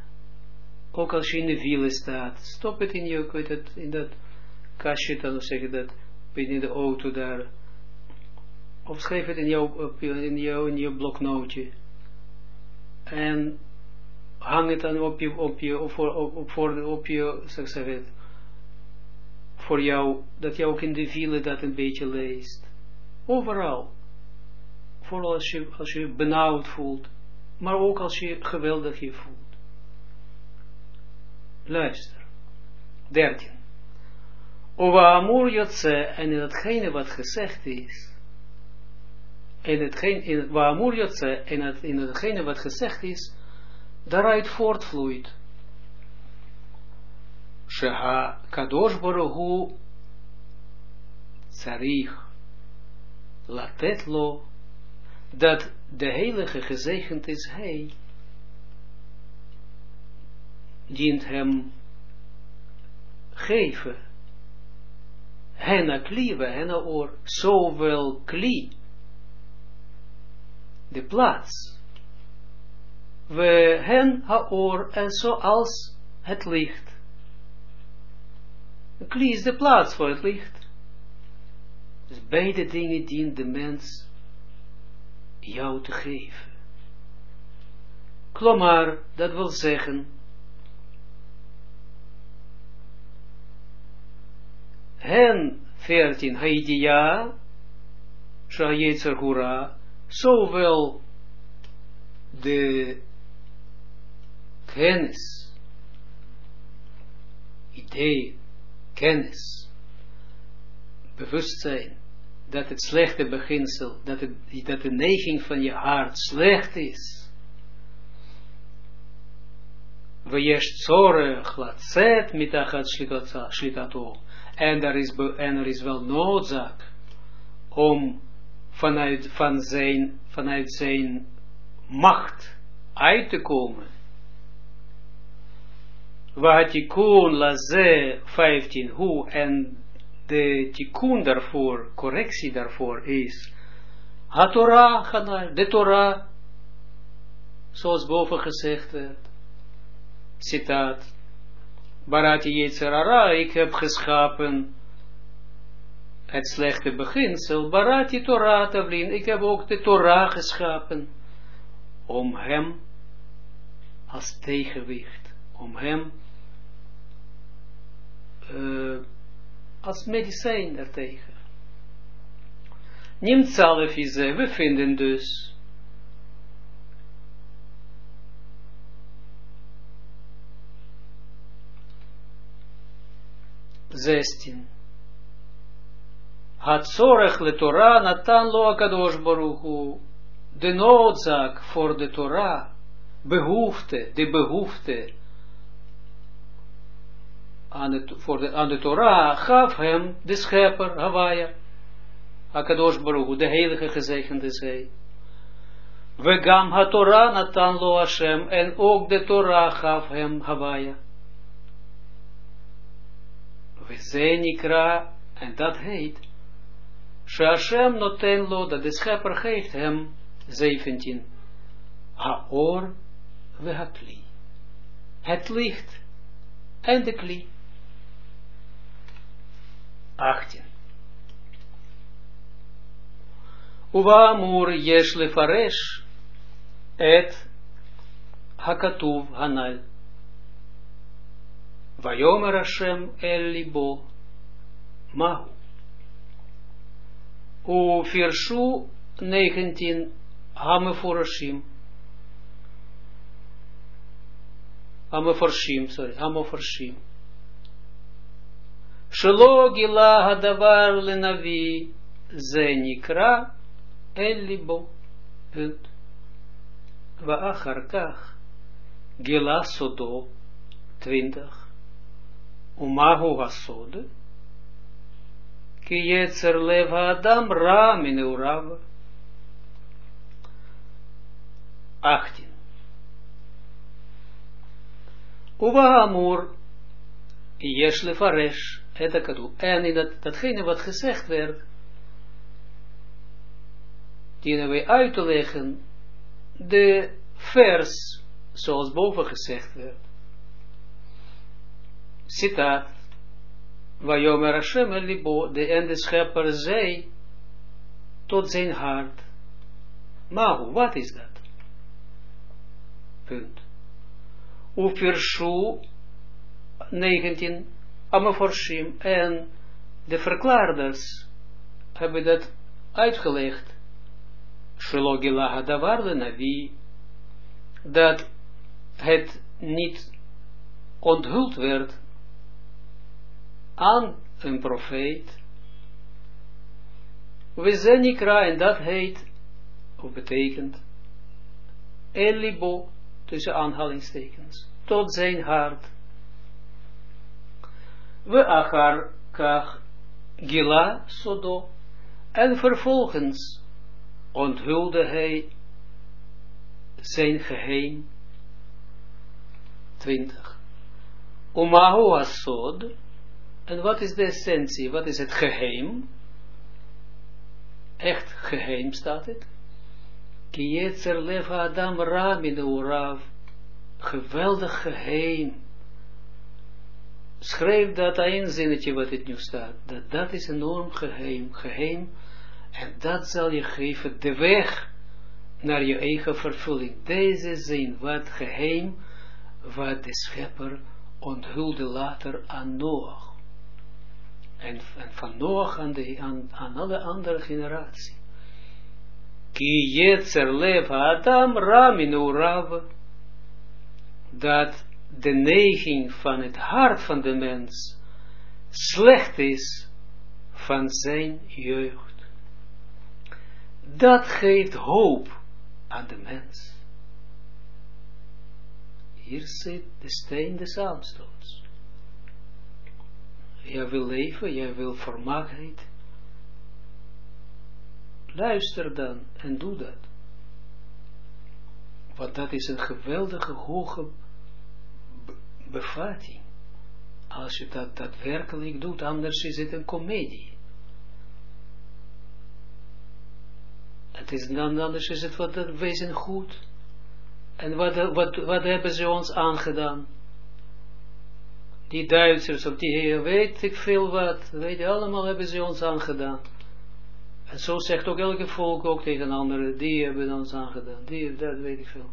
Ook als je in de wielen staat, stop het in je, weet het, in dat kastje, dan zeg je dat, in de auto daar, of schrijf het in jouw, in jouw, in jouw bloknootje, en hang het dan op je, op je, op, op, op, op je, zeg het, voor jou, dat je ook in de wielen dat een beetje leest. Overal. Vooral als je, als je benauwd voelt, maar ook als je geweldig je voelt. Luister. 13. Ova amur en in hetgene wat gezegd is, in hetgene, in, wa en in hetgene wat gezegd is, daaruit voortvloeit. Sheha kadosh baruch tsarich latet lo, dat de heilige gezegend is hij, dient hem geven, henna klieve, henna oor, zowel kli, de plaats, we hen haor, en zoals het licht. Kli is de plaats voor het licht. Dus beide dingen dient de mens jou te geven. Klomar, dat wil zeggen, hen veertien haidia, shayetzer hura, zowel de kennis, idee, kennis, bewustzijn, dat het slechte beginsel, dat, het, dat de neiging van je hart slecht is. Wees zorg, laat mitachat shlitato. En er is, en er is wel noodzaak om vanuit, van zijn, vanuit zijn macht uit te komen. Vahatikun laze 15 hoe en de tikkun daarvoor, correctie daarvoor is, HaTorah, de Torah, zoals boven gezegd werd, citaat, Barati Yetzerara, ik heb geschapen het slechte beginsel, Barati Torah Tavlin, ik heb ook de Torah geschapen, om hem als tegenwicht, om hem uh, als medicijn ertegen. Neemt zelf we vinden dus zestien. Had zorg le Torah natan lo akadosh baruchu. de noodzaak voor de Torah, behoefte, de behoefte aan, het, voor de, aan de Torah, gaf hem de schepper, Hawaii, Akadosh Baruch, de heilige gezegende. We gam ha Torah natan lo Hashem, en ook de Torah gaf hem Hawaii. We zijn nikra, en dat heet, Hashem noten lo, dat de schepper geeft hem, 17, Haor we hakli. Het licht en de kli. 18. Uwamur yesh lefaresh et hakatuv hanal. Vayomer Hashem el libo mahu. U firshu 19 Hameforshim. Hameforshim, sorry, Hameforshim. Shelo gila hadavar lenavi ze nikra el libo. Punt. Waachar kach gila sodo 20. Umahu hasode. Ki yetzer lev adam ra min urav. 18. Uwa En in dat, datgene wat gezegd werd, dienen wij uit te leggen de vers zoals boven gezegd werd. Citaat. Vajomer Hashem libo, de en schepper zei tot zijn hart. Mahu, wat is dat? Punt. Ufirshu 19 Amaforshim en de verklaarders hebben dat uitgelegd. Shalogila hadavar navi dat het niet onthuld werd aan een profeet. We en dat heet, of betekent, Elibo, tussen aanhalingstekens, tot zijn hart. We achar kach gila sodo, en vervolgens onthulde hij zijn geheim. 20. Umahu asod, en wat is de essentie, wat is het geheim? Echt geheim staat het. Leva adam urav. Geweldig geheim. Schrijf dat een zinnetje wat het nu staat. Dat, dat is enorm geheim. Geheim. En dat zal je geven de weg naar je eigen vervulling. Deze zin, wat geheim, wat de schepper onthulde later aan Noach. En, van Noach aan, de, aan, aan alle andere generatie. Ki jetzer lev Adam ramin urav. Dat de neiging van het hart van de mens slecht is van zijn jeugd. Dat geeft hoop aan de mens. Hier zit de steen des aanstoots. Jij wil leven, jij wil vermaakheid. Luister dan en doe dat. Want dat is een geweldige hoge bevatting. Als je dat daadwerkelijk doet, anders is het een komedie. Het is dan anders is het wat dat wezen goed. En wat, wat, wat hebben ze ons aangedaan? Die Duitsers op die weet ik veel wat, weet je, allemaal hebben ze ons aangedaan. En zo zegt ook elke volk ook tegen anderen, die hebben ons aangedaan, die, dat weet ik veel.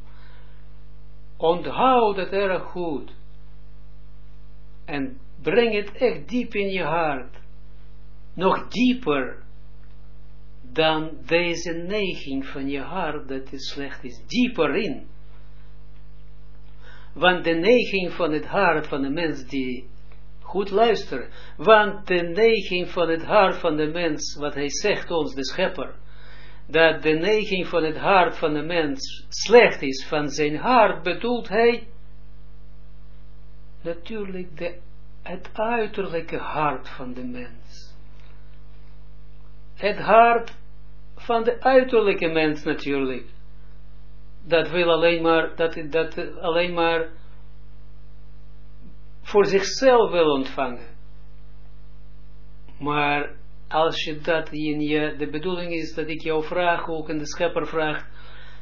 Onthoud het erg goed. En breng het echt diep in je hart. Nog dieper dan deze neiging van je hart dat het slecht is. Dieper in. Want de neiging van het hart van de mens die goed luistert. Want de neiging van het hart van de mens, wat hij zegt ons, de schepper. dat de neiging van het hart van de mens slecht is van zijn hart, bedoelt hij natuurlijk de, het uiterlijke hart van de mens. Het hart van de uiterlijke mens natuurlijk. Dat wil alleen maar, dat, dat alleen maar voor zichzelf wil ontvangen. Maar als je dat in je, de bedoeling is dat ik jou vraag, ook en de schepper vraagt,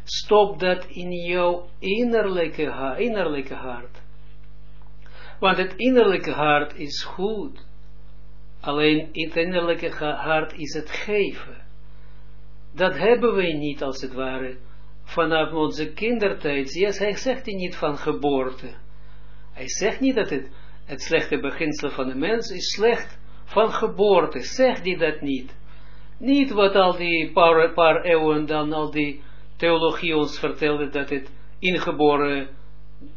stop dat in jouw innerlijke, innerlijke hart. Want het innerlijke hart is goed. Alleen het innerlijke hart is het geven. Dat hebben wij niet als het ware vanaf onze kindertijd. Yes, hij zegt niet van geboorte. Hij zegt niet dat het, het slechte beginsel van de mens is slecht van geboorte. Zegt hij dat niet. Niet wat al die paar, paar eeuwen dan al die theologie ons vertelde dat het ingeboren,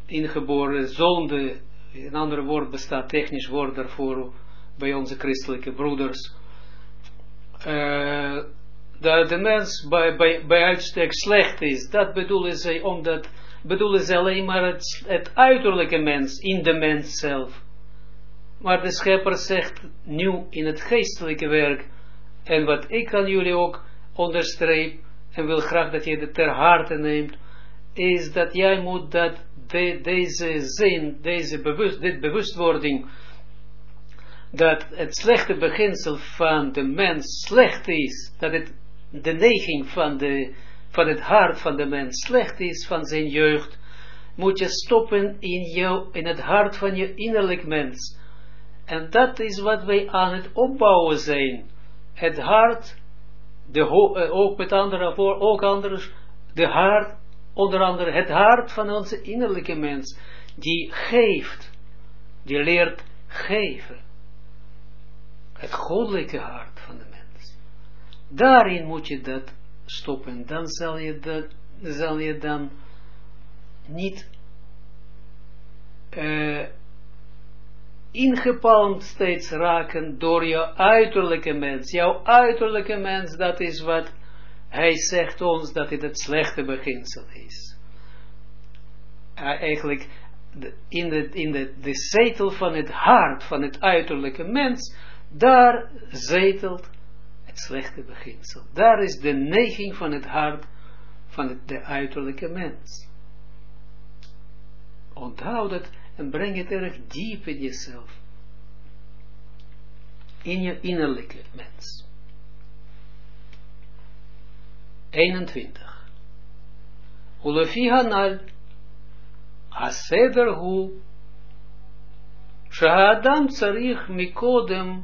ingeboren zonde een ander woord bestaat, technisch woord daarvoor, bij onze christelijke broeders, uh, dat de mens bij, uitstek slecht is, dat bedoelen ze, omdat, bedoelen alleen maar het, het uiterlijke mens, in de mens zelf. Maar de schepper zegt nu in het geestelijke werk, en wat ik aan jullie ook onderstreep, en wil graag dat je het ter harte neemt, is dat jij moet dat de, deze zin, deze bewust, dit bewustwording, dat het slechte beginsel van de mens slecht is, dat het de neiging van, de, van het hart van de mens slecht is van zijn jeugd, moet je stoppen in, jou, in het hart van je innerlijk mens. En dat is wat wij aan het opbouwen zijn. Het hart, de eh, ook met andere, ook anders, de hart onder andere het hart van onze innerlijke mens, die geeft, die leert geven. Het goddelijke hart van de mens. Daarin moet je dat stoppen, dan zal je, dat, zal je dan niet uh, ingepalmd steeds raken door jouw uiterlijke mens. Jouw uiterlijke mens, dat is wat hij zegt ons dat het het slechte beginsel is. Eigenlijk in, de, in de, zetel van het hart van het uiterlijke mens, daar zetelt het slechte beginsel. Daar is de neiging van het hart van de uiterlijke mens. Onthoud het en breng het erg diep in jezelf. In je innerlijke mens. 21. Ulefi hanal, הסדר הוא שהאדם צריך מקודם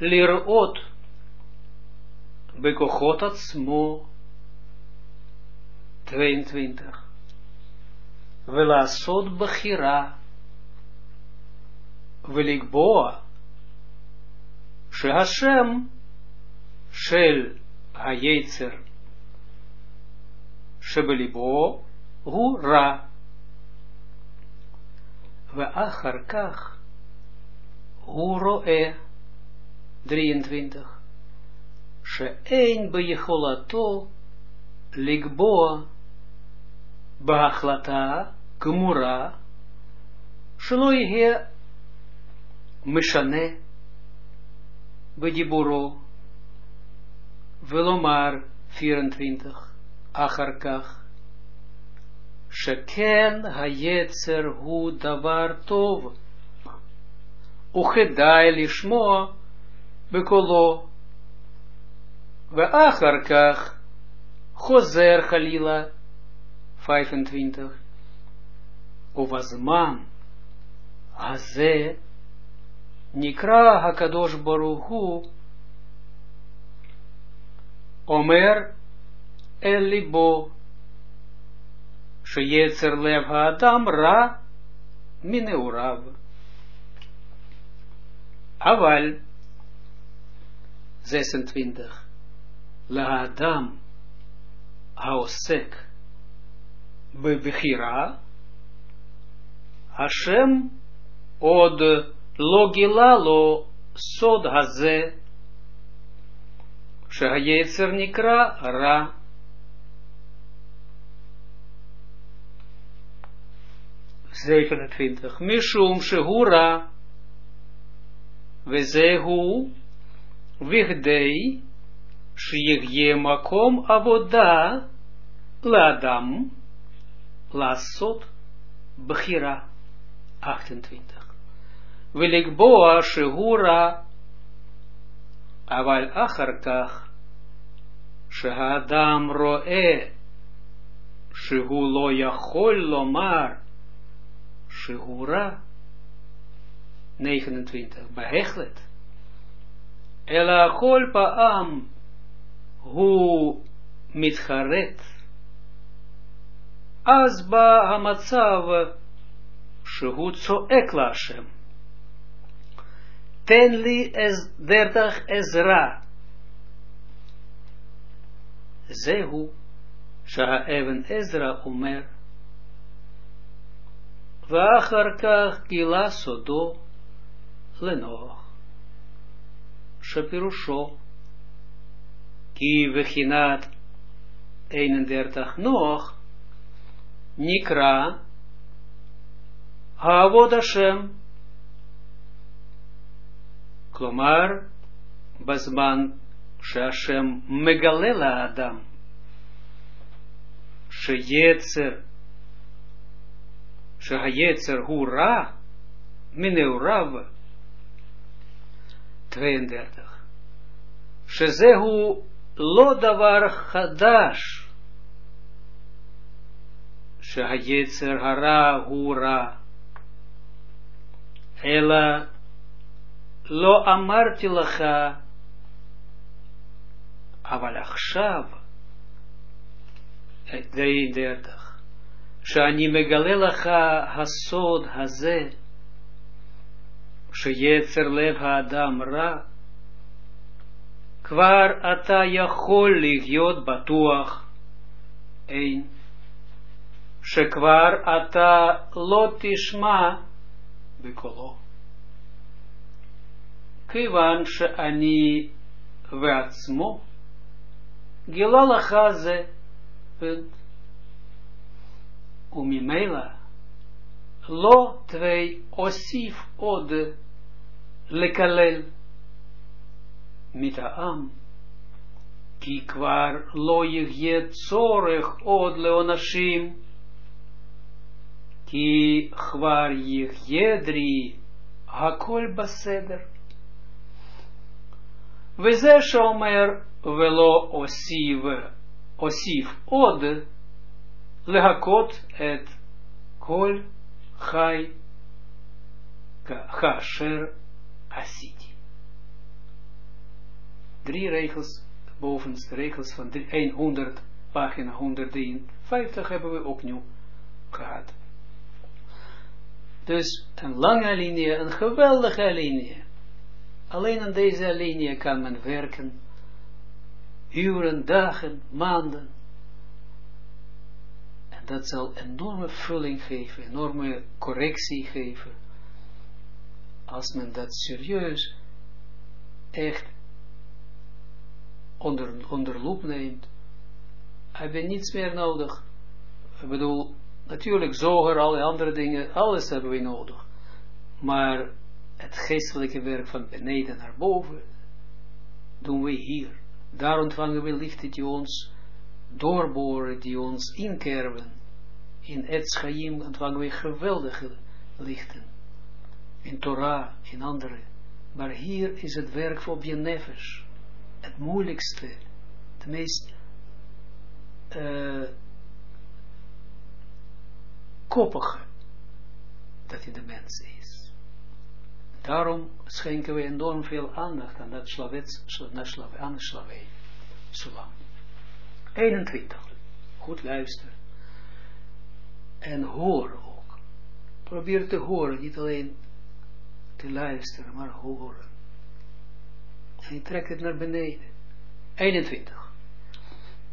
לראות בכוחות עצמו 22 ולעשות בחירה ולקבוע שהשם של היצר שבליבו הוא רע. ואחר כך הוא רואה, 23, שאין ביכולתו לקבוע בהחלטה גמורה שלא יהיה משנה בדיבורו ולומר 24 אחר כך, שכן היצר הוא דבר טוב, וכדאי לשמוע בקולו, ואחר כך חוזר חלילה, 25, ובזמן הזה נקרא הקדוש ברוך הוא אומר Elibo Libo. Schezer ra. Mineurab. Aval zesentwinder. La Adam. Ausek. Bevira. Hashem. Od logila lo. Sod nikra. Ra. 27. Mishum shehura vezehu vigdei shiyegye makom avoda ladam lasot bechira. 28. ולקבוע שהורה אבל aval כך שהאדם רואה שהוא לא יכול לומר lomar, shehura, 29, behechlet, ela chol paam, hu mitcharet, אז בא המצב שהוא צועק להשם. תן לי דרתך עזרה. זהו שהאבן עזרא אומר, ואחר כך גילה סודו לנוח, שפירושו כי בחינת 31 נוח נקרא העבוד השם Klomar, Basman, Shashem, Megalela Adam, Sheyetzer, Shehayetzer, Hura, Mineurav, 32. Shezehu Lodavar Hadash, Shehayetzer Hara, Hura, Ela לא אמרתי לך, אבל עכשיו, 33, שאני מגלה לך הסוד הזה, שיצר לב האדם רע, כבר אתה יכול להיות בטוח, אין, שכבר אתה לא תשמע בקולו. כיוון שאני ועצמו גילה לך זה, וממילא לא תווי אוסיף עוד לקלל מטעם, כי כבר לא יהיה צורך עוד לעונשים, כי כבר יהיה דרי הכל בסדר. וזה שאומר ולא אוסיב, אוסיף עוד, lehakot et kol chai kasher asiti. Drie regels, bovenste regels van 100, pagina 153 hebben we opnieuw gehad. Dus een lange linie, een geweldige linie. Alleen aan deze linie kan men werken. Uren, dagen, maanden. Dat zal enorme vulling geven, enorme correctie geven. Als men dat serieus echt onder, onder loep neemt, heb je niets meer nodig. Ik bedoel, natuurlijk zoger, alle andere dingen, alles hebben we nodig. Maar het geestelijke werk van beneden naar boven, doen we hier. Daar ontvangen we lichten die ons doorboren, die ons inkerven. In Etschaim ontvangen we geweldige lichten. In Torah, in andere. Maar hier is het werk voor je. Het moeilijkste, het meest uh, koppige dat in de mens is. Daarom schenken we enorm veel aandacht aan dat slavets, aan de slavij. Sulam. 21. Goed luisteren. En horen ook. Probeer te horen, niet alleen te luisteren, maar horen. En je trekt het naar beneden. 21.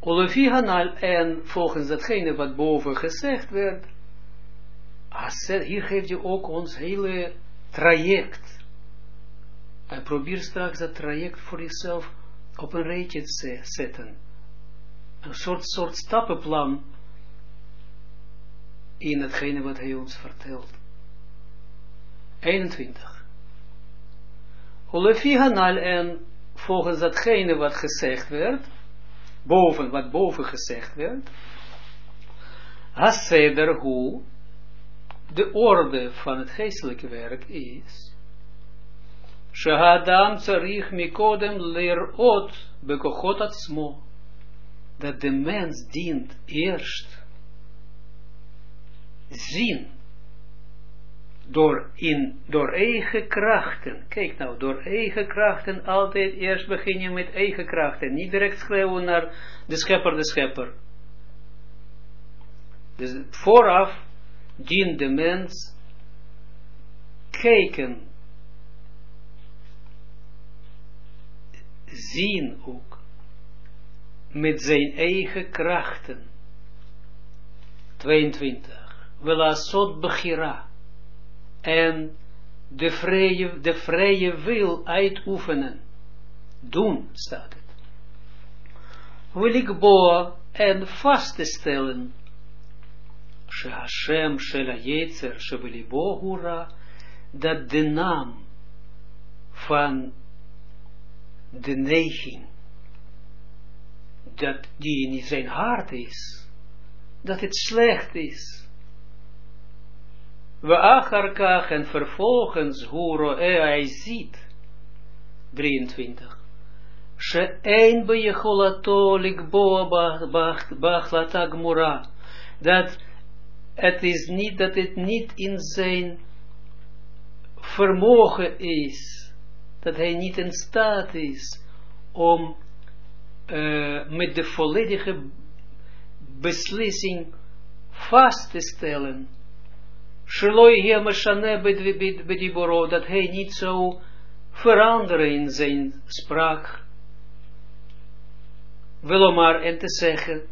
Olefi Hanal, en volgens datgene wat boven gezegd werd, hier geeft je ook ons hele traject. En probeer straks dat traject voor jezelf op een rijtje zetten. Een soort, soort stappenplan in hetgene wat hij ons vertelt. 21. Olefi Hanal en volgens datgene wat gezegd werd, boven, wat boven gezegd werd, Haseder hoe de orde van het geestelijke werk is, Shahadam tsarich mikodem leerot bekochot atzmo, dat de mens dient eerst zien door, in, door eigen krachten. Kijk nou, door eigen krachten, altijd eerst begin je met eigen krachten. Niet direct schreeuwen naar de schepper, de schepper. Dus vooraf dient de mens kijken, zien ook, met zijn eigen krachten. 22. Velasot Bechira. En de vrije, de vrije wil uitoefenen. Doen, staat het. Wil ik boa en vast te stellen Shela Yetzer Shebelibo Hura, dat de naam van de neiging, dat die in zijn hart is, dat het slecht is. We acharkach en vervolgens hoe hij ziet, 23. She'ein bejecholato likbo bachlata gmura, dat het is niet dat het niet in zijn vermogen is, dat hij niet in staat is om uh, met de volledige beslissing vast te stellen, dat hij niet zou veranderen in zijn spraak, wil maar en te zeggen,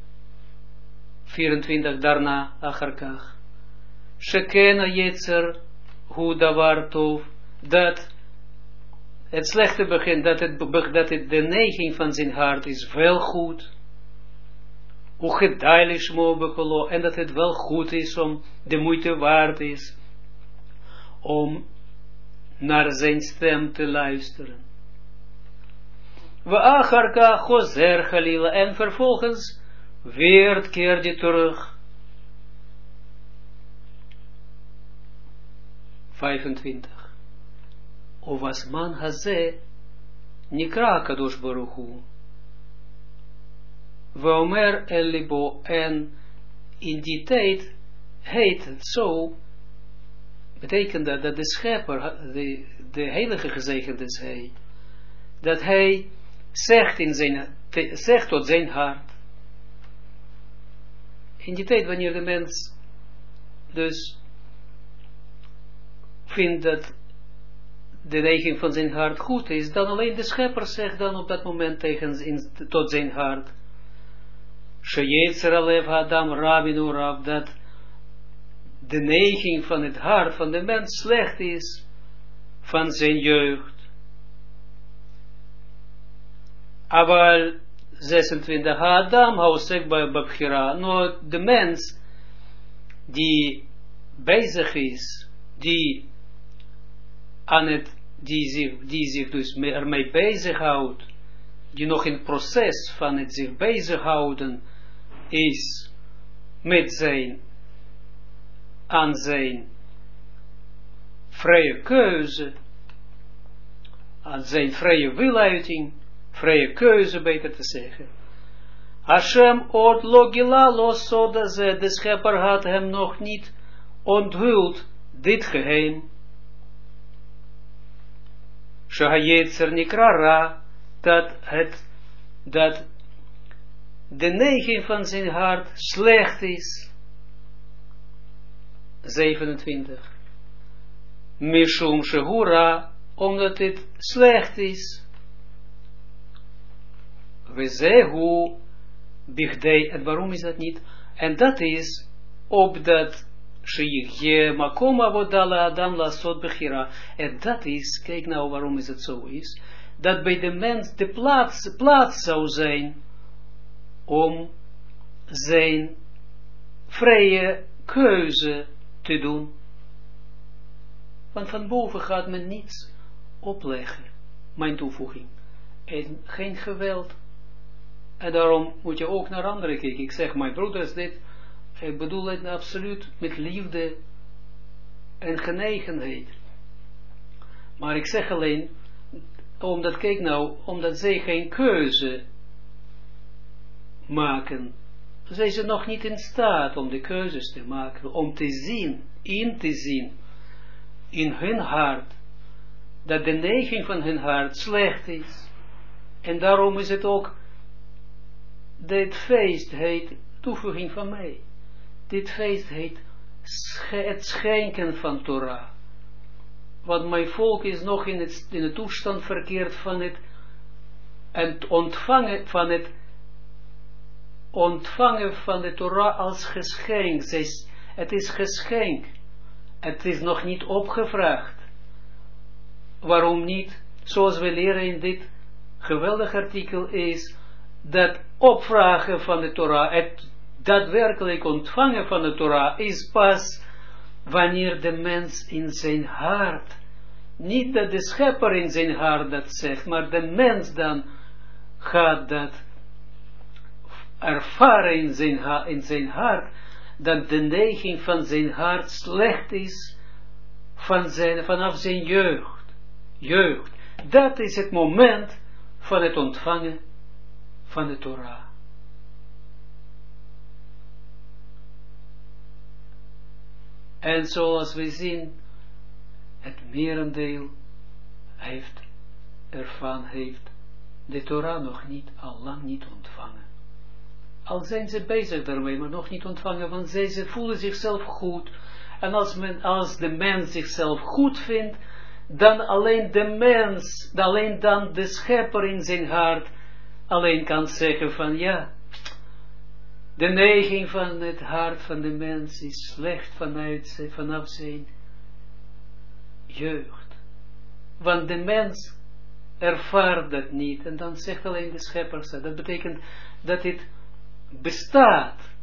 24 daarna, acharkach. Shekena Yetzer, hoe davar tov, dat het slechte begin, dat het, dat de neiging van zijn hart is wel goed. Hoe mobekolo, en dat het wel goed is om de moeite waard is om naar zijn stem te luisteren. We acharka gozer galila, en vervolgens Weer keer je terug. 25. Of was man haze, nikra kadosh baruchu. Waomer el libo, en in die tijd heet zo, betekent dat, dat de schepper, de, de heilige gezegend is hij, dat hij zegt, in zijn, zegt tot zijn hart, in die tijd wanneer de mens dus vindt dat de neiging van zijn hart goed is, dan alleen de schepper zegt dan op dat moment tegen tot zijn hart, Sheyetzer Adam Rabinu Rab, dat de neiging van het hart van de mens slecht is van zijn jeugd. Aber 26 Adam hausek bij Babchira. No, de mens die bezig is, die aan het, die zich, die zich dus ermee bezighoudt, die nog in het proces van het zich bezighouden is met zijn, aan zijn vrije keuze, aan zijn vrije wiluiting, vrije keuze beter te zeggen. Hashem ot logila los zodat de schepper had hem nog niet onthuld, dit geheim. Shahayetzer nikrara, dat het, dat de neiging van zijn hart slecht is. 27. Mishum shehura, omdat het slecht is we zehu bigdei, en waarom is dat niet? En dat is op je makom avodala adam lasot bechira. En dat is, kijk nou waarom is het zo is, dat bij de mens de plaats, plaats zou zijn om zijn vrije keuze te doen. Want van boven gaat men niets opleggen, mijn toevoeging. En geen geweld. En daarom moet je ook naar anderen kijken. Ik zeg, mijn broeders, dit, ik bedoel het absoluut met liefde en genegenheid. Maar ik zeg alleen, omdat, kijk nou, omdat zij geen keuze maken, zijn ze nog niet in staat om de keuzes te maken, om te zien, in te zien, in hun hart, dat de neiging van hun hart slecht is. En daarom is het ook, dit feest heet, toevoeging van mij, dit feest heet het schenken van Torah. Want mijn volk is nog in, het, in de toestand verkeerd van het, ontvangen van het ontvangen van de Torah als geschenk. Het is geschenk. Het is nog niet opgevraagd. Waarom niet? Zoals we leren in dit geweldig artikel is dat opvragen van de Torah, het daadwerkelijk ontvangen van de Torah is pas wanneer de mens in zijn hart, niet dat de schepper in zijn hart dat zegt, maar de mens dan gaat dat ervaren in zijn, in zijn hart, dat de neiging van zijn hart slecht is van zijn, vanaf zijn jeugd. Jeugd. Dat is het moment van het ontvangen van de Torah. En zoals we zien, het merendeel heeft, ervan heeft de Torah nog niet, al lang niet ontvangen. Al zijn ze bezig daarmee, maar nog niet ontvangen, want zij ze voelen zichzelf goed. En als, men, als de mens zichzelf goed vindt, dan alleen de mens, alleen dan de schepper in zijn hart, alleen kan zeggen van ja, de neiging van het hart van de mens is slecht vanuit, vanaf zijn jeugd. Want de mens ervaart dat niet. En dan zegt alleen de schepper, dat betekent dat het bestaat.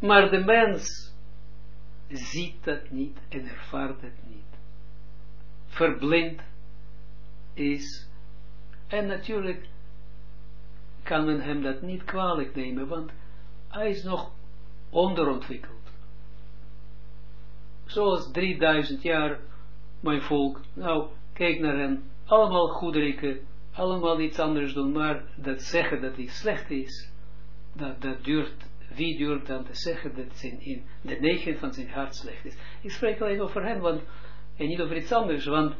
Maar de mens ziet dat niet en ervaart het niet. Verblind is. En natuurlijk kan men hem dat niet kwalijk nemen, want hij is nog onderontwikkeld. Zoals 3000 jaar mijn volk, nou, kijk naar hen, allemaal goederiken, allemaal iets anders doen, maar dat zeggen dat hij slecht is, dat, dat duurt, wie duurt dan te zeggen dat zijn in de negen van zijn hart slecht is. Ik spreek alleen over hen, want, en niet over iets anders, want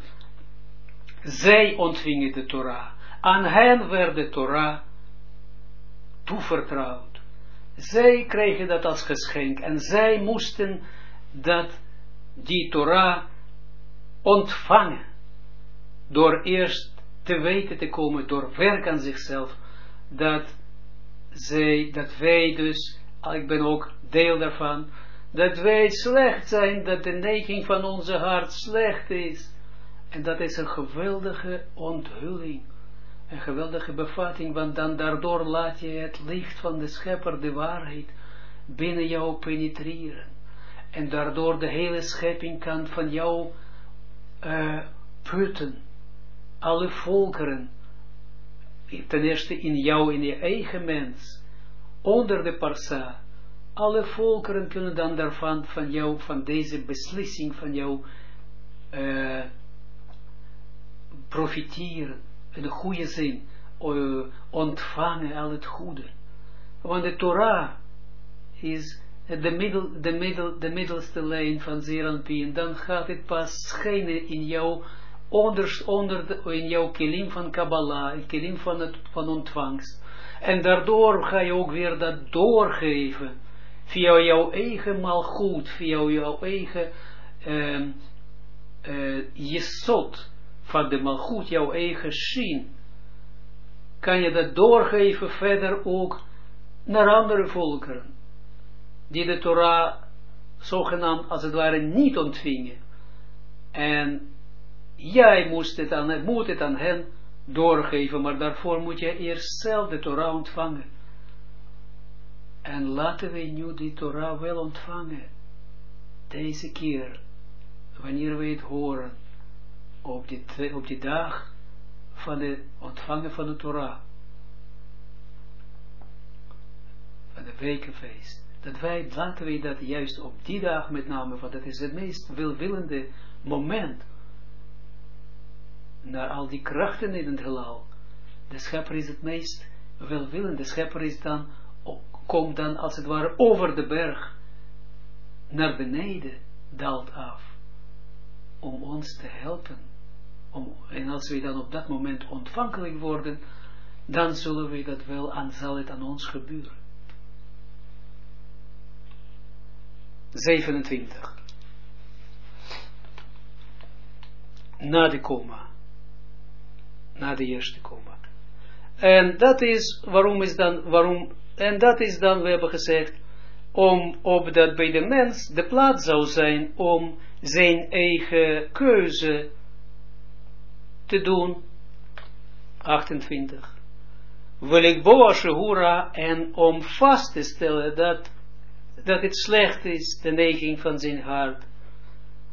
zij ontvingen de Torah. Aan hen werd de Torah toevertrouwd. Zij kregen dat als geschenk en zij moesten dat, die Torah ontvangen. Door eerst te weten te komen, door werk aan zichzelf, dat zij, dat wij dus, ik ben ook deel daarvan, dat wij slecht zijn, dat de neiging van onze hart slecht is. En dat is een geweldige onthulling een geweldige bevatting, want dan daardoor laat je het licht van de schepper, de waarheid, binnen jou penetreren. En daardoor de hele schepping kan van jou uh, putten. Alle volkeren, ten eerste in jou, in je eigen mens, onder de parsa, alle volkeren kunnen dan daarvan, van jou, van deze beslissing van jou, uh, profiteren in de goede zin, uh, ontvangen al het goede. Want de Torah is de, middel, de, middel, de middelste lijn van Zeranpien, dan gaat het pas schijnen in jouw onder, onder de, in jouw kilim van Kabbalah, in kilim van, het, van ontvangst. En daardoor ga je ook weer dat doorgeven, via jouw eigen malgoed, via jouw eigen uh, van de malgoed, jouw eigen zien, kan je dat doorgeven verder ook naar andere volkeren, die de Torah zogenaamd als het ware niet ontvingen. En jij moest het moet het aan hen doorgeven, maar daarvoor moet je eerst zelf de Torah ontvangen. En laten we nu die Torah wel ontvangen. Deze keer, wanneer we het horen, op die, op die dag van het ontvangen van de Torah. Van de wekenfeest. Dat wij, laten we dat juist op die dag met name, want dat is het meest welwillende moment naar al die krachten in het heelal. De schepper is het meest welwillend. De schepper is dan, komt dan als het ware over de berg naar beneden, daalt af, om ons te helpen. Om, en als we dan op dat moment ontvankelijk worden, dan zullen we dat wel, en zal het aan ons gebeuren. 27. Na de komma na de eerste komma. En dat is, waarom is dan, waarom, en dat is dan, we hebben gezegd, om op dat bij de mens de plaats zou zijn om zijn eigen keuze te doen. 28. Wil ik boa shehura en om vast te stellen dat, dat het slecht is, de neiging van zijn hart,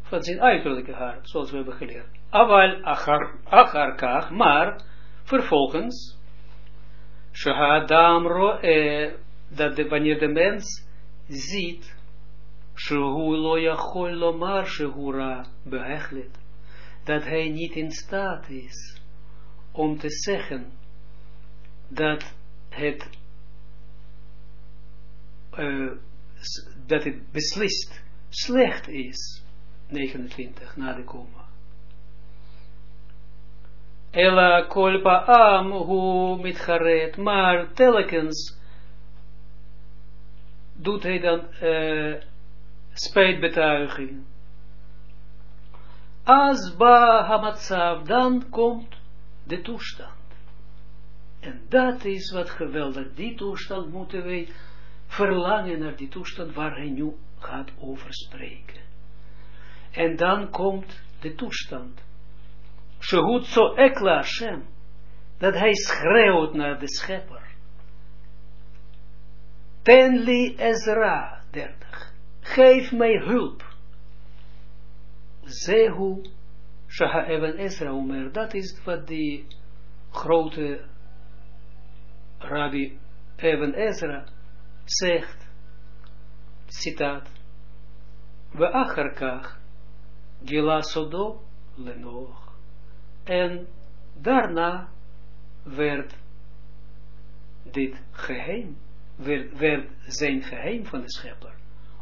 van zijn uiterlijke hart, zoals we hebben geleerd. Aval achar, kach, maar vervolgens, shahadam roe, dat de, wanneer de mens ziet, shehu lo yachol lomar shehura dat hij niet in staat is om te zeggen dat het uh, dat het beslist slecht is 29 na de koma Ella kolpa am hu mitcharet, maar telkens doet hij dan uh, spijtbetuiging. Als ba hamatsav, dan komt de toestand. En dat is wat geweldig. Die toestand moeten wij verlangen naar die toestand waar hij nu gaat over spreken. En dan komt de toestand Shehut zo ekla Hashem, dat hij schreeuwt naar de schepper. Ten li Ezra, 30. Geef mij hulp. Zehu, Shaha Ezra Omer, dat is wat die grote Rabbi Even Ezra zegt, citaat, we acharkach, gila sodo lenoch. En daarna werd dit geheim, werd, werd zijn geheim van de schepper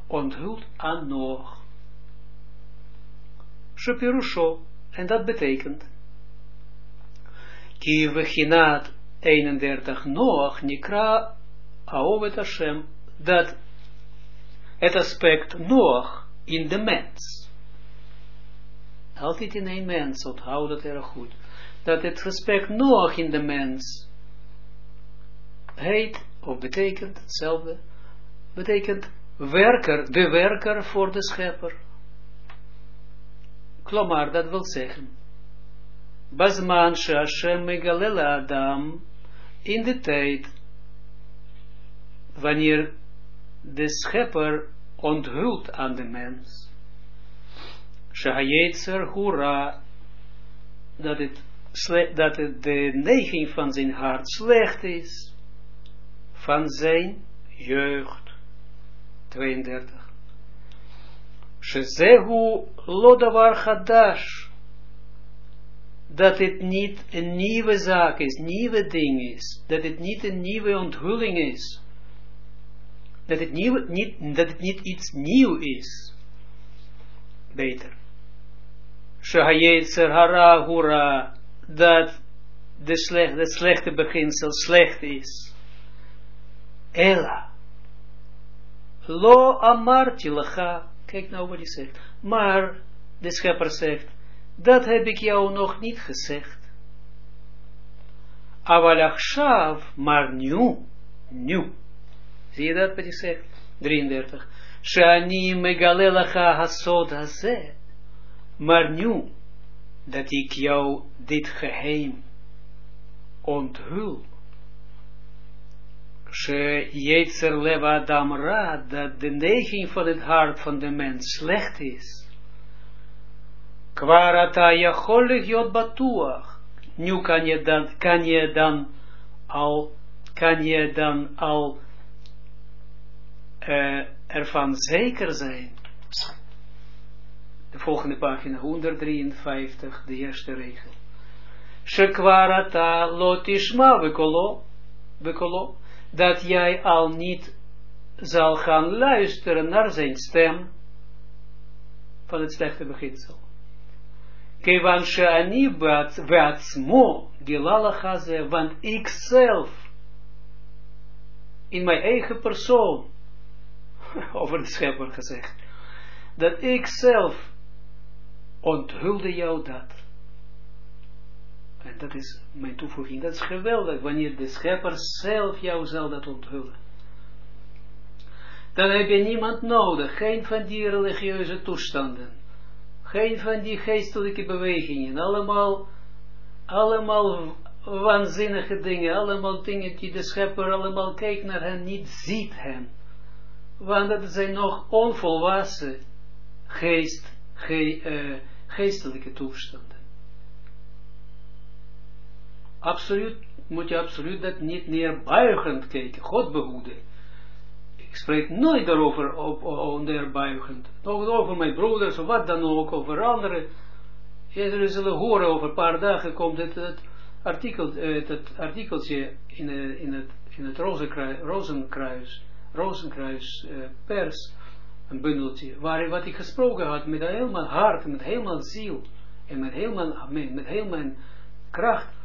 onthuld aan Noach. Shapirusho, en dat betekent, ki vechinat 31 Noach nikra aovet Hashem, dat het aspect Noach in de mens, altijd in een mens, onthoud dat erg goed, dat het gesprek nog in de mens. Heet, of betekent hetzelfde, betekent werker, de werker voor de schepper. Dat wil zeggen, Bazman Hashem Megalela Adam, in de tijd, wanneer de schepper onthult aan de mens, Shahayetzer Hura, dat, het, dat het de neiging van zijn hart slecht is, van zijn jeugd. 32. Shezehu lodavar hadash, dat het niet een nieuwe zaak is, nieuwe ding is, dat het niet een nieuwe onthulling is, dat het, nieuw, niet, dat het niet iets nieuw is. Beter. Shahayetzer hara hura, dat de, slecht, de slechte beginsel slecht is. Ella. Lo amarti lacha. Kijk nou wat hij zegt. Maar, de schepper zegt, dat heb ik jou nog niet gezegd. Avalachshav, maar nu, nu. Zie je dat wat hij zegt? 33. Shani megalelacha hasod maar nu dat ik jou dit geheim onthul. Yetzer Leva Adam Ra, dat de neiging van het hart van de mens slecht is. Kwarata Yacholig Jod Batuach. Nu kan je dan, kan je dan al, kan je dan al ervan zeker zijn. De volgende pagina, 153, de eerste regel. Shekwarata lotishma bekolo, bekolo, dat jij al niet zal gaan luisteren naar zijn stem van het slechte beginsel. Kevan she'ani beatzmo gilalacha ze, want ik zelf, in mijn eigen persoon, over de schepper gezegd, dat ik zelf onthulde jou dat. En dat is mijn toevoeging. Dat is geweldig, wanneer de schepper zelf jou zal dat onthullen. Dan heb je niemand nodig, geen van die religieuze toestanden, geen van die geestelijke bewegingen, allemaal, allemaal waanzinnige dingen, allemaal dingen die de schepper allemaal kijkt naar hen, niet ziet hen. Want dat zijn nog onvolwassen geest, ge, uh, geestelijke toestanden. Absoluut, moet je absoluut dat niet neerbuigend kijken. God behoede. Ik spreek nooit daarover op, op, neerbuigend. Nog over mijn broeders of wat dan ook, over anderen. Jullie zullen horen, over een paar dagen komt het, het, artikel, het, artikeltje in, in het, in het rozenkruis, rozenkruis, uh, pers, een bundeltje, waar wat ik gesproken had met mijn hart, met mijn ziel, en met mijn, met mijn kracht,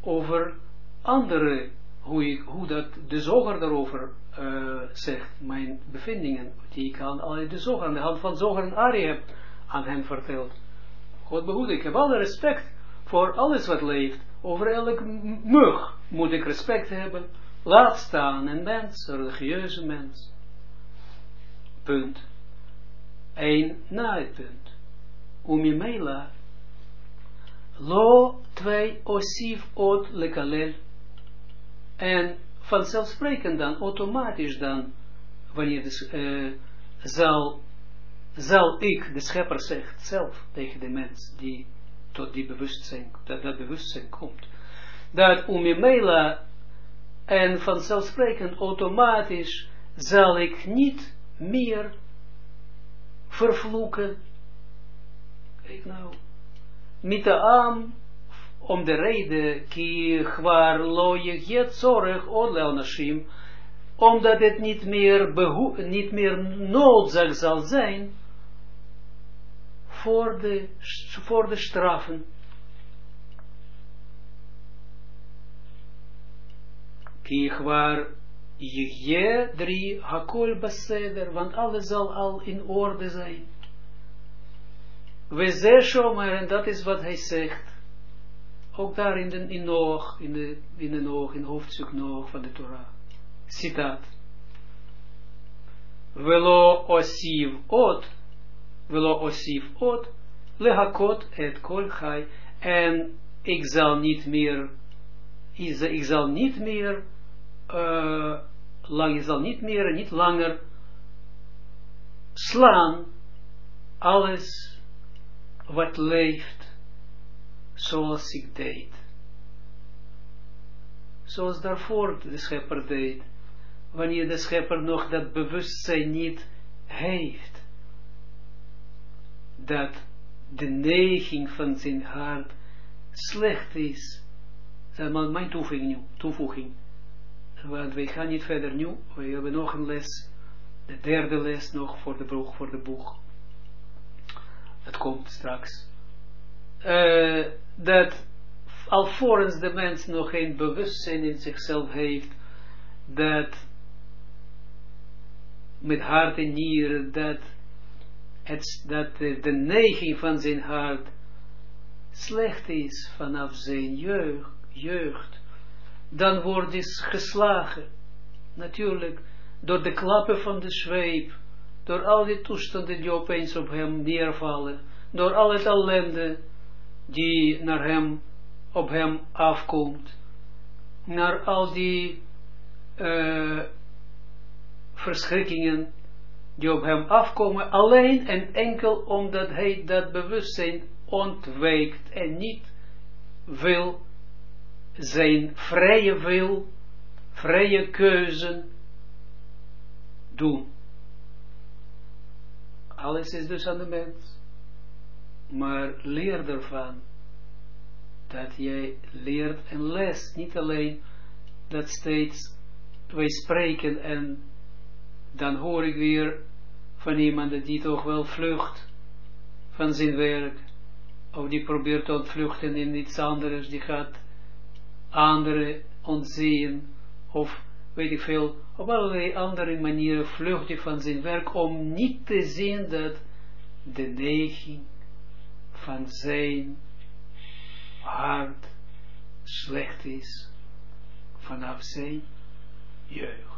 over andere, hoe, ik, hoe dat de zoger daarover uh, zegt, mijn bevindingen, die ik aan, de zoger, aan de hand van zoger en Ari heb aan hem verteld. God behoede, ik heb alle respect voor alles wat leeft, over elk mug moet ik respect hebben, laat staan een mens, een religieuze mens. Punt. Eén na het punt. Umimela Lo twee osif ot lekalel. En vanzelfsprekend dan, automatisch dan, wanneer de, uh, zal, zal ik, de schepper zegt zelf tegen de mens, die tot die bewustzijn, dat, dat bewustzijn komt, dat umimela en vanzelfsprekend automatisch zal ik niet meer vervloeken. Kijk nou, mitaam, om de reden, ki waar lo je het zorg, onashim, omdat het niet meer, niet meer noodzaak zal zijn, voor de, voor de straffen. Ki waar je drie hakol beseder, want alles zal al in orde zijn. We zeggen, en dat is wat hij zegt, ook daar in de, in in de, in de nog, in hoofdstuk nog van de Torah. Citaat. Velo osiv ot, velo osiv ot, lehakot et kol chai, en ik zal niet meer, ik zal niet meer, uh, lang, ik zal niet meer, niet langer slaan alles wat leeft zoals ik deed. Zoals daarvoor de schepper deed. Wanneer de schepper nog dat bewustzijn niet heeft. Dat de neiging van zijn hart slecht is. Dat is mijn toevoeging. Toevoeging. Want wij gaan niet verder nu. We hebben nog een les. De derde les nog voor de boeg. Voor de boeg het komt straks, uh, dat alvorens de mens nog geen bewustzijn in zichzelf heeft, dat met hart en nieren, dat, het, dat de, neiging van zijn hart slecht is vanaf zijn jeugd, jeugd dan wordt hij geslagen, natuurlijk, door de klappen van de zweep, door al die toestanden die opeens op hem neervallen, door al het ellende, die naar hem, op hem afkomt, naar al die uh, verschrikkingen die op hem afkomen, alleen en enkel omdat hij dat bewustzijn ontwijkt en niet wil zijn vrije wil, vrije keuze doen. Alles is dus aan de mens. Maar leer ervan dat jij leert en les, niet alleen dat steeds wij spreken en dan hoor ik weer van iemand die toch wel vlucht van zijn werk, of die probeert te ontvluchten in iets anders, die gaat anderen ontzien, of weet ik veel, op allerlei andere manieren vlucht hij van zijn werk, om niet te zien dat de neiging van zijn hart slecht is vanaf zijn jeugd.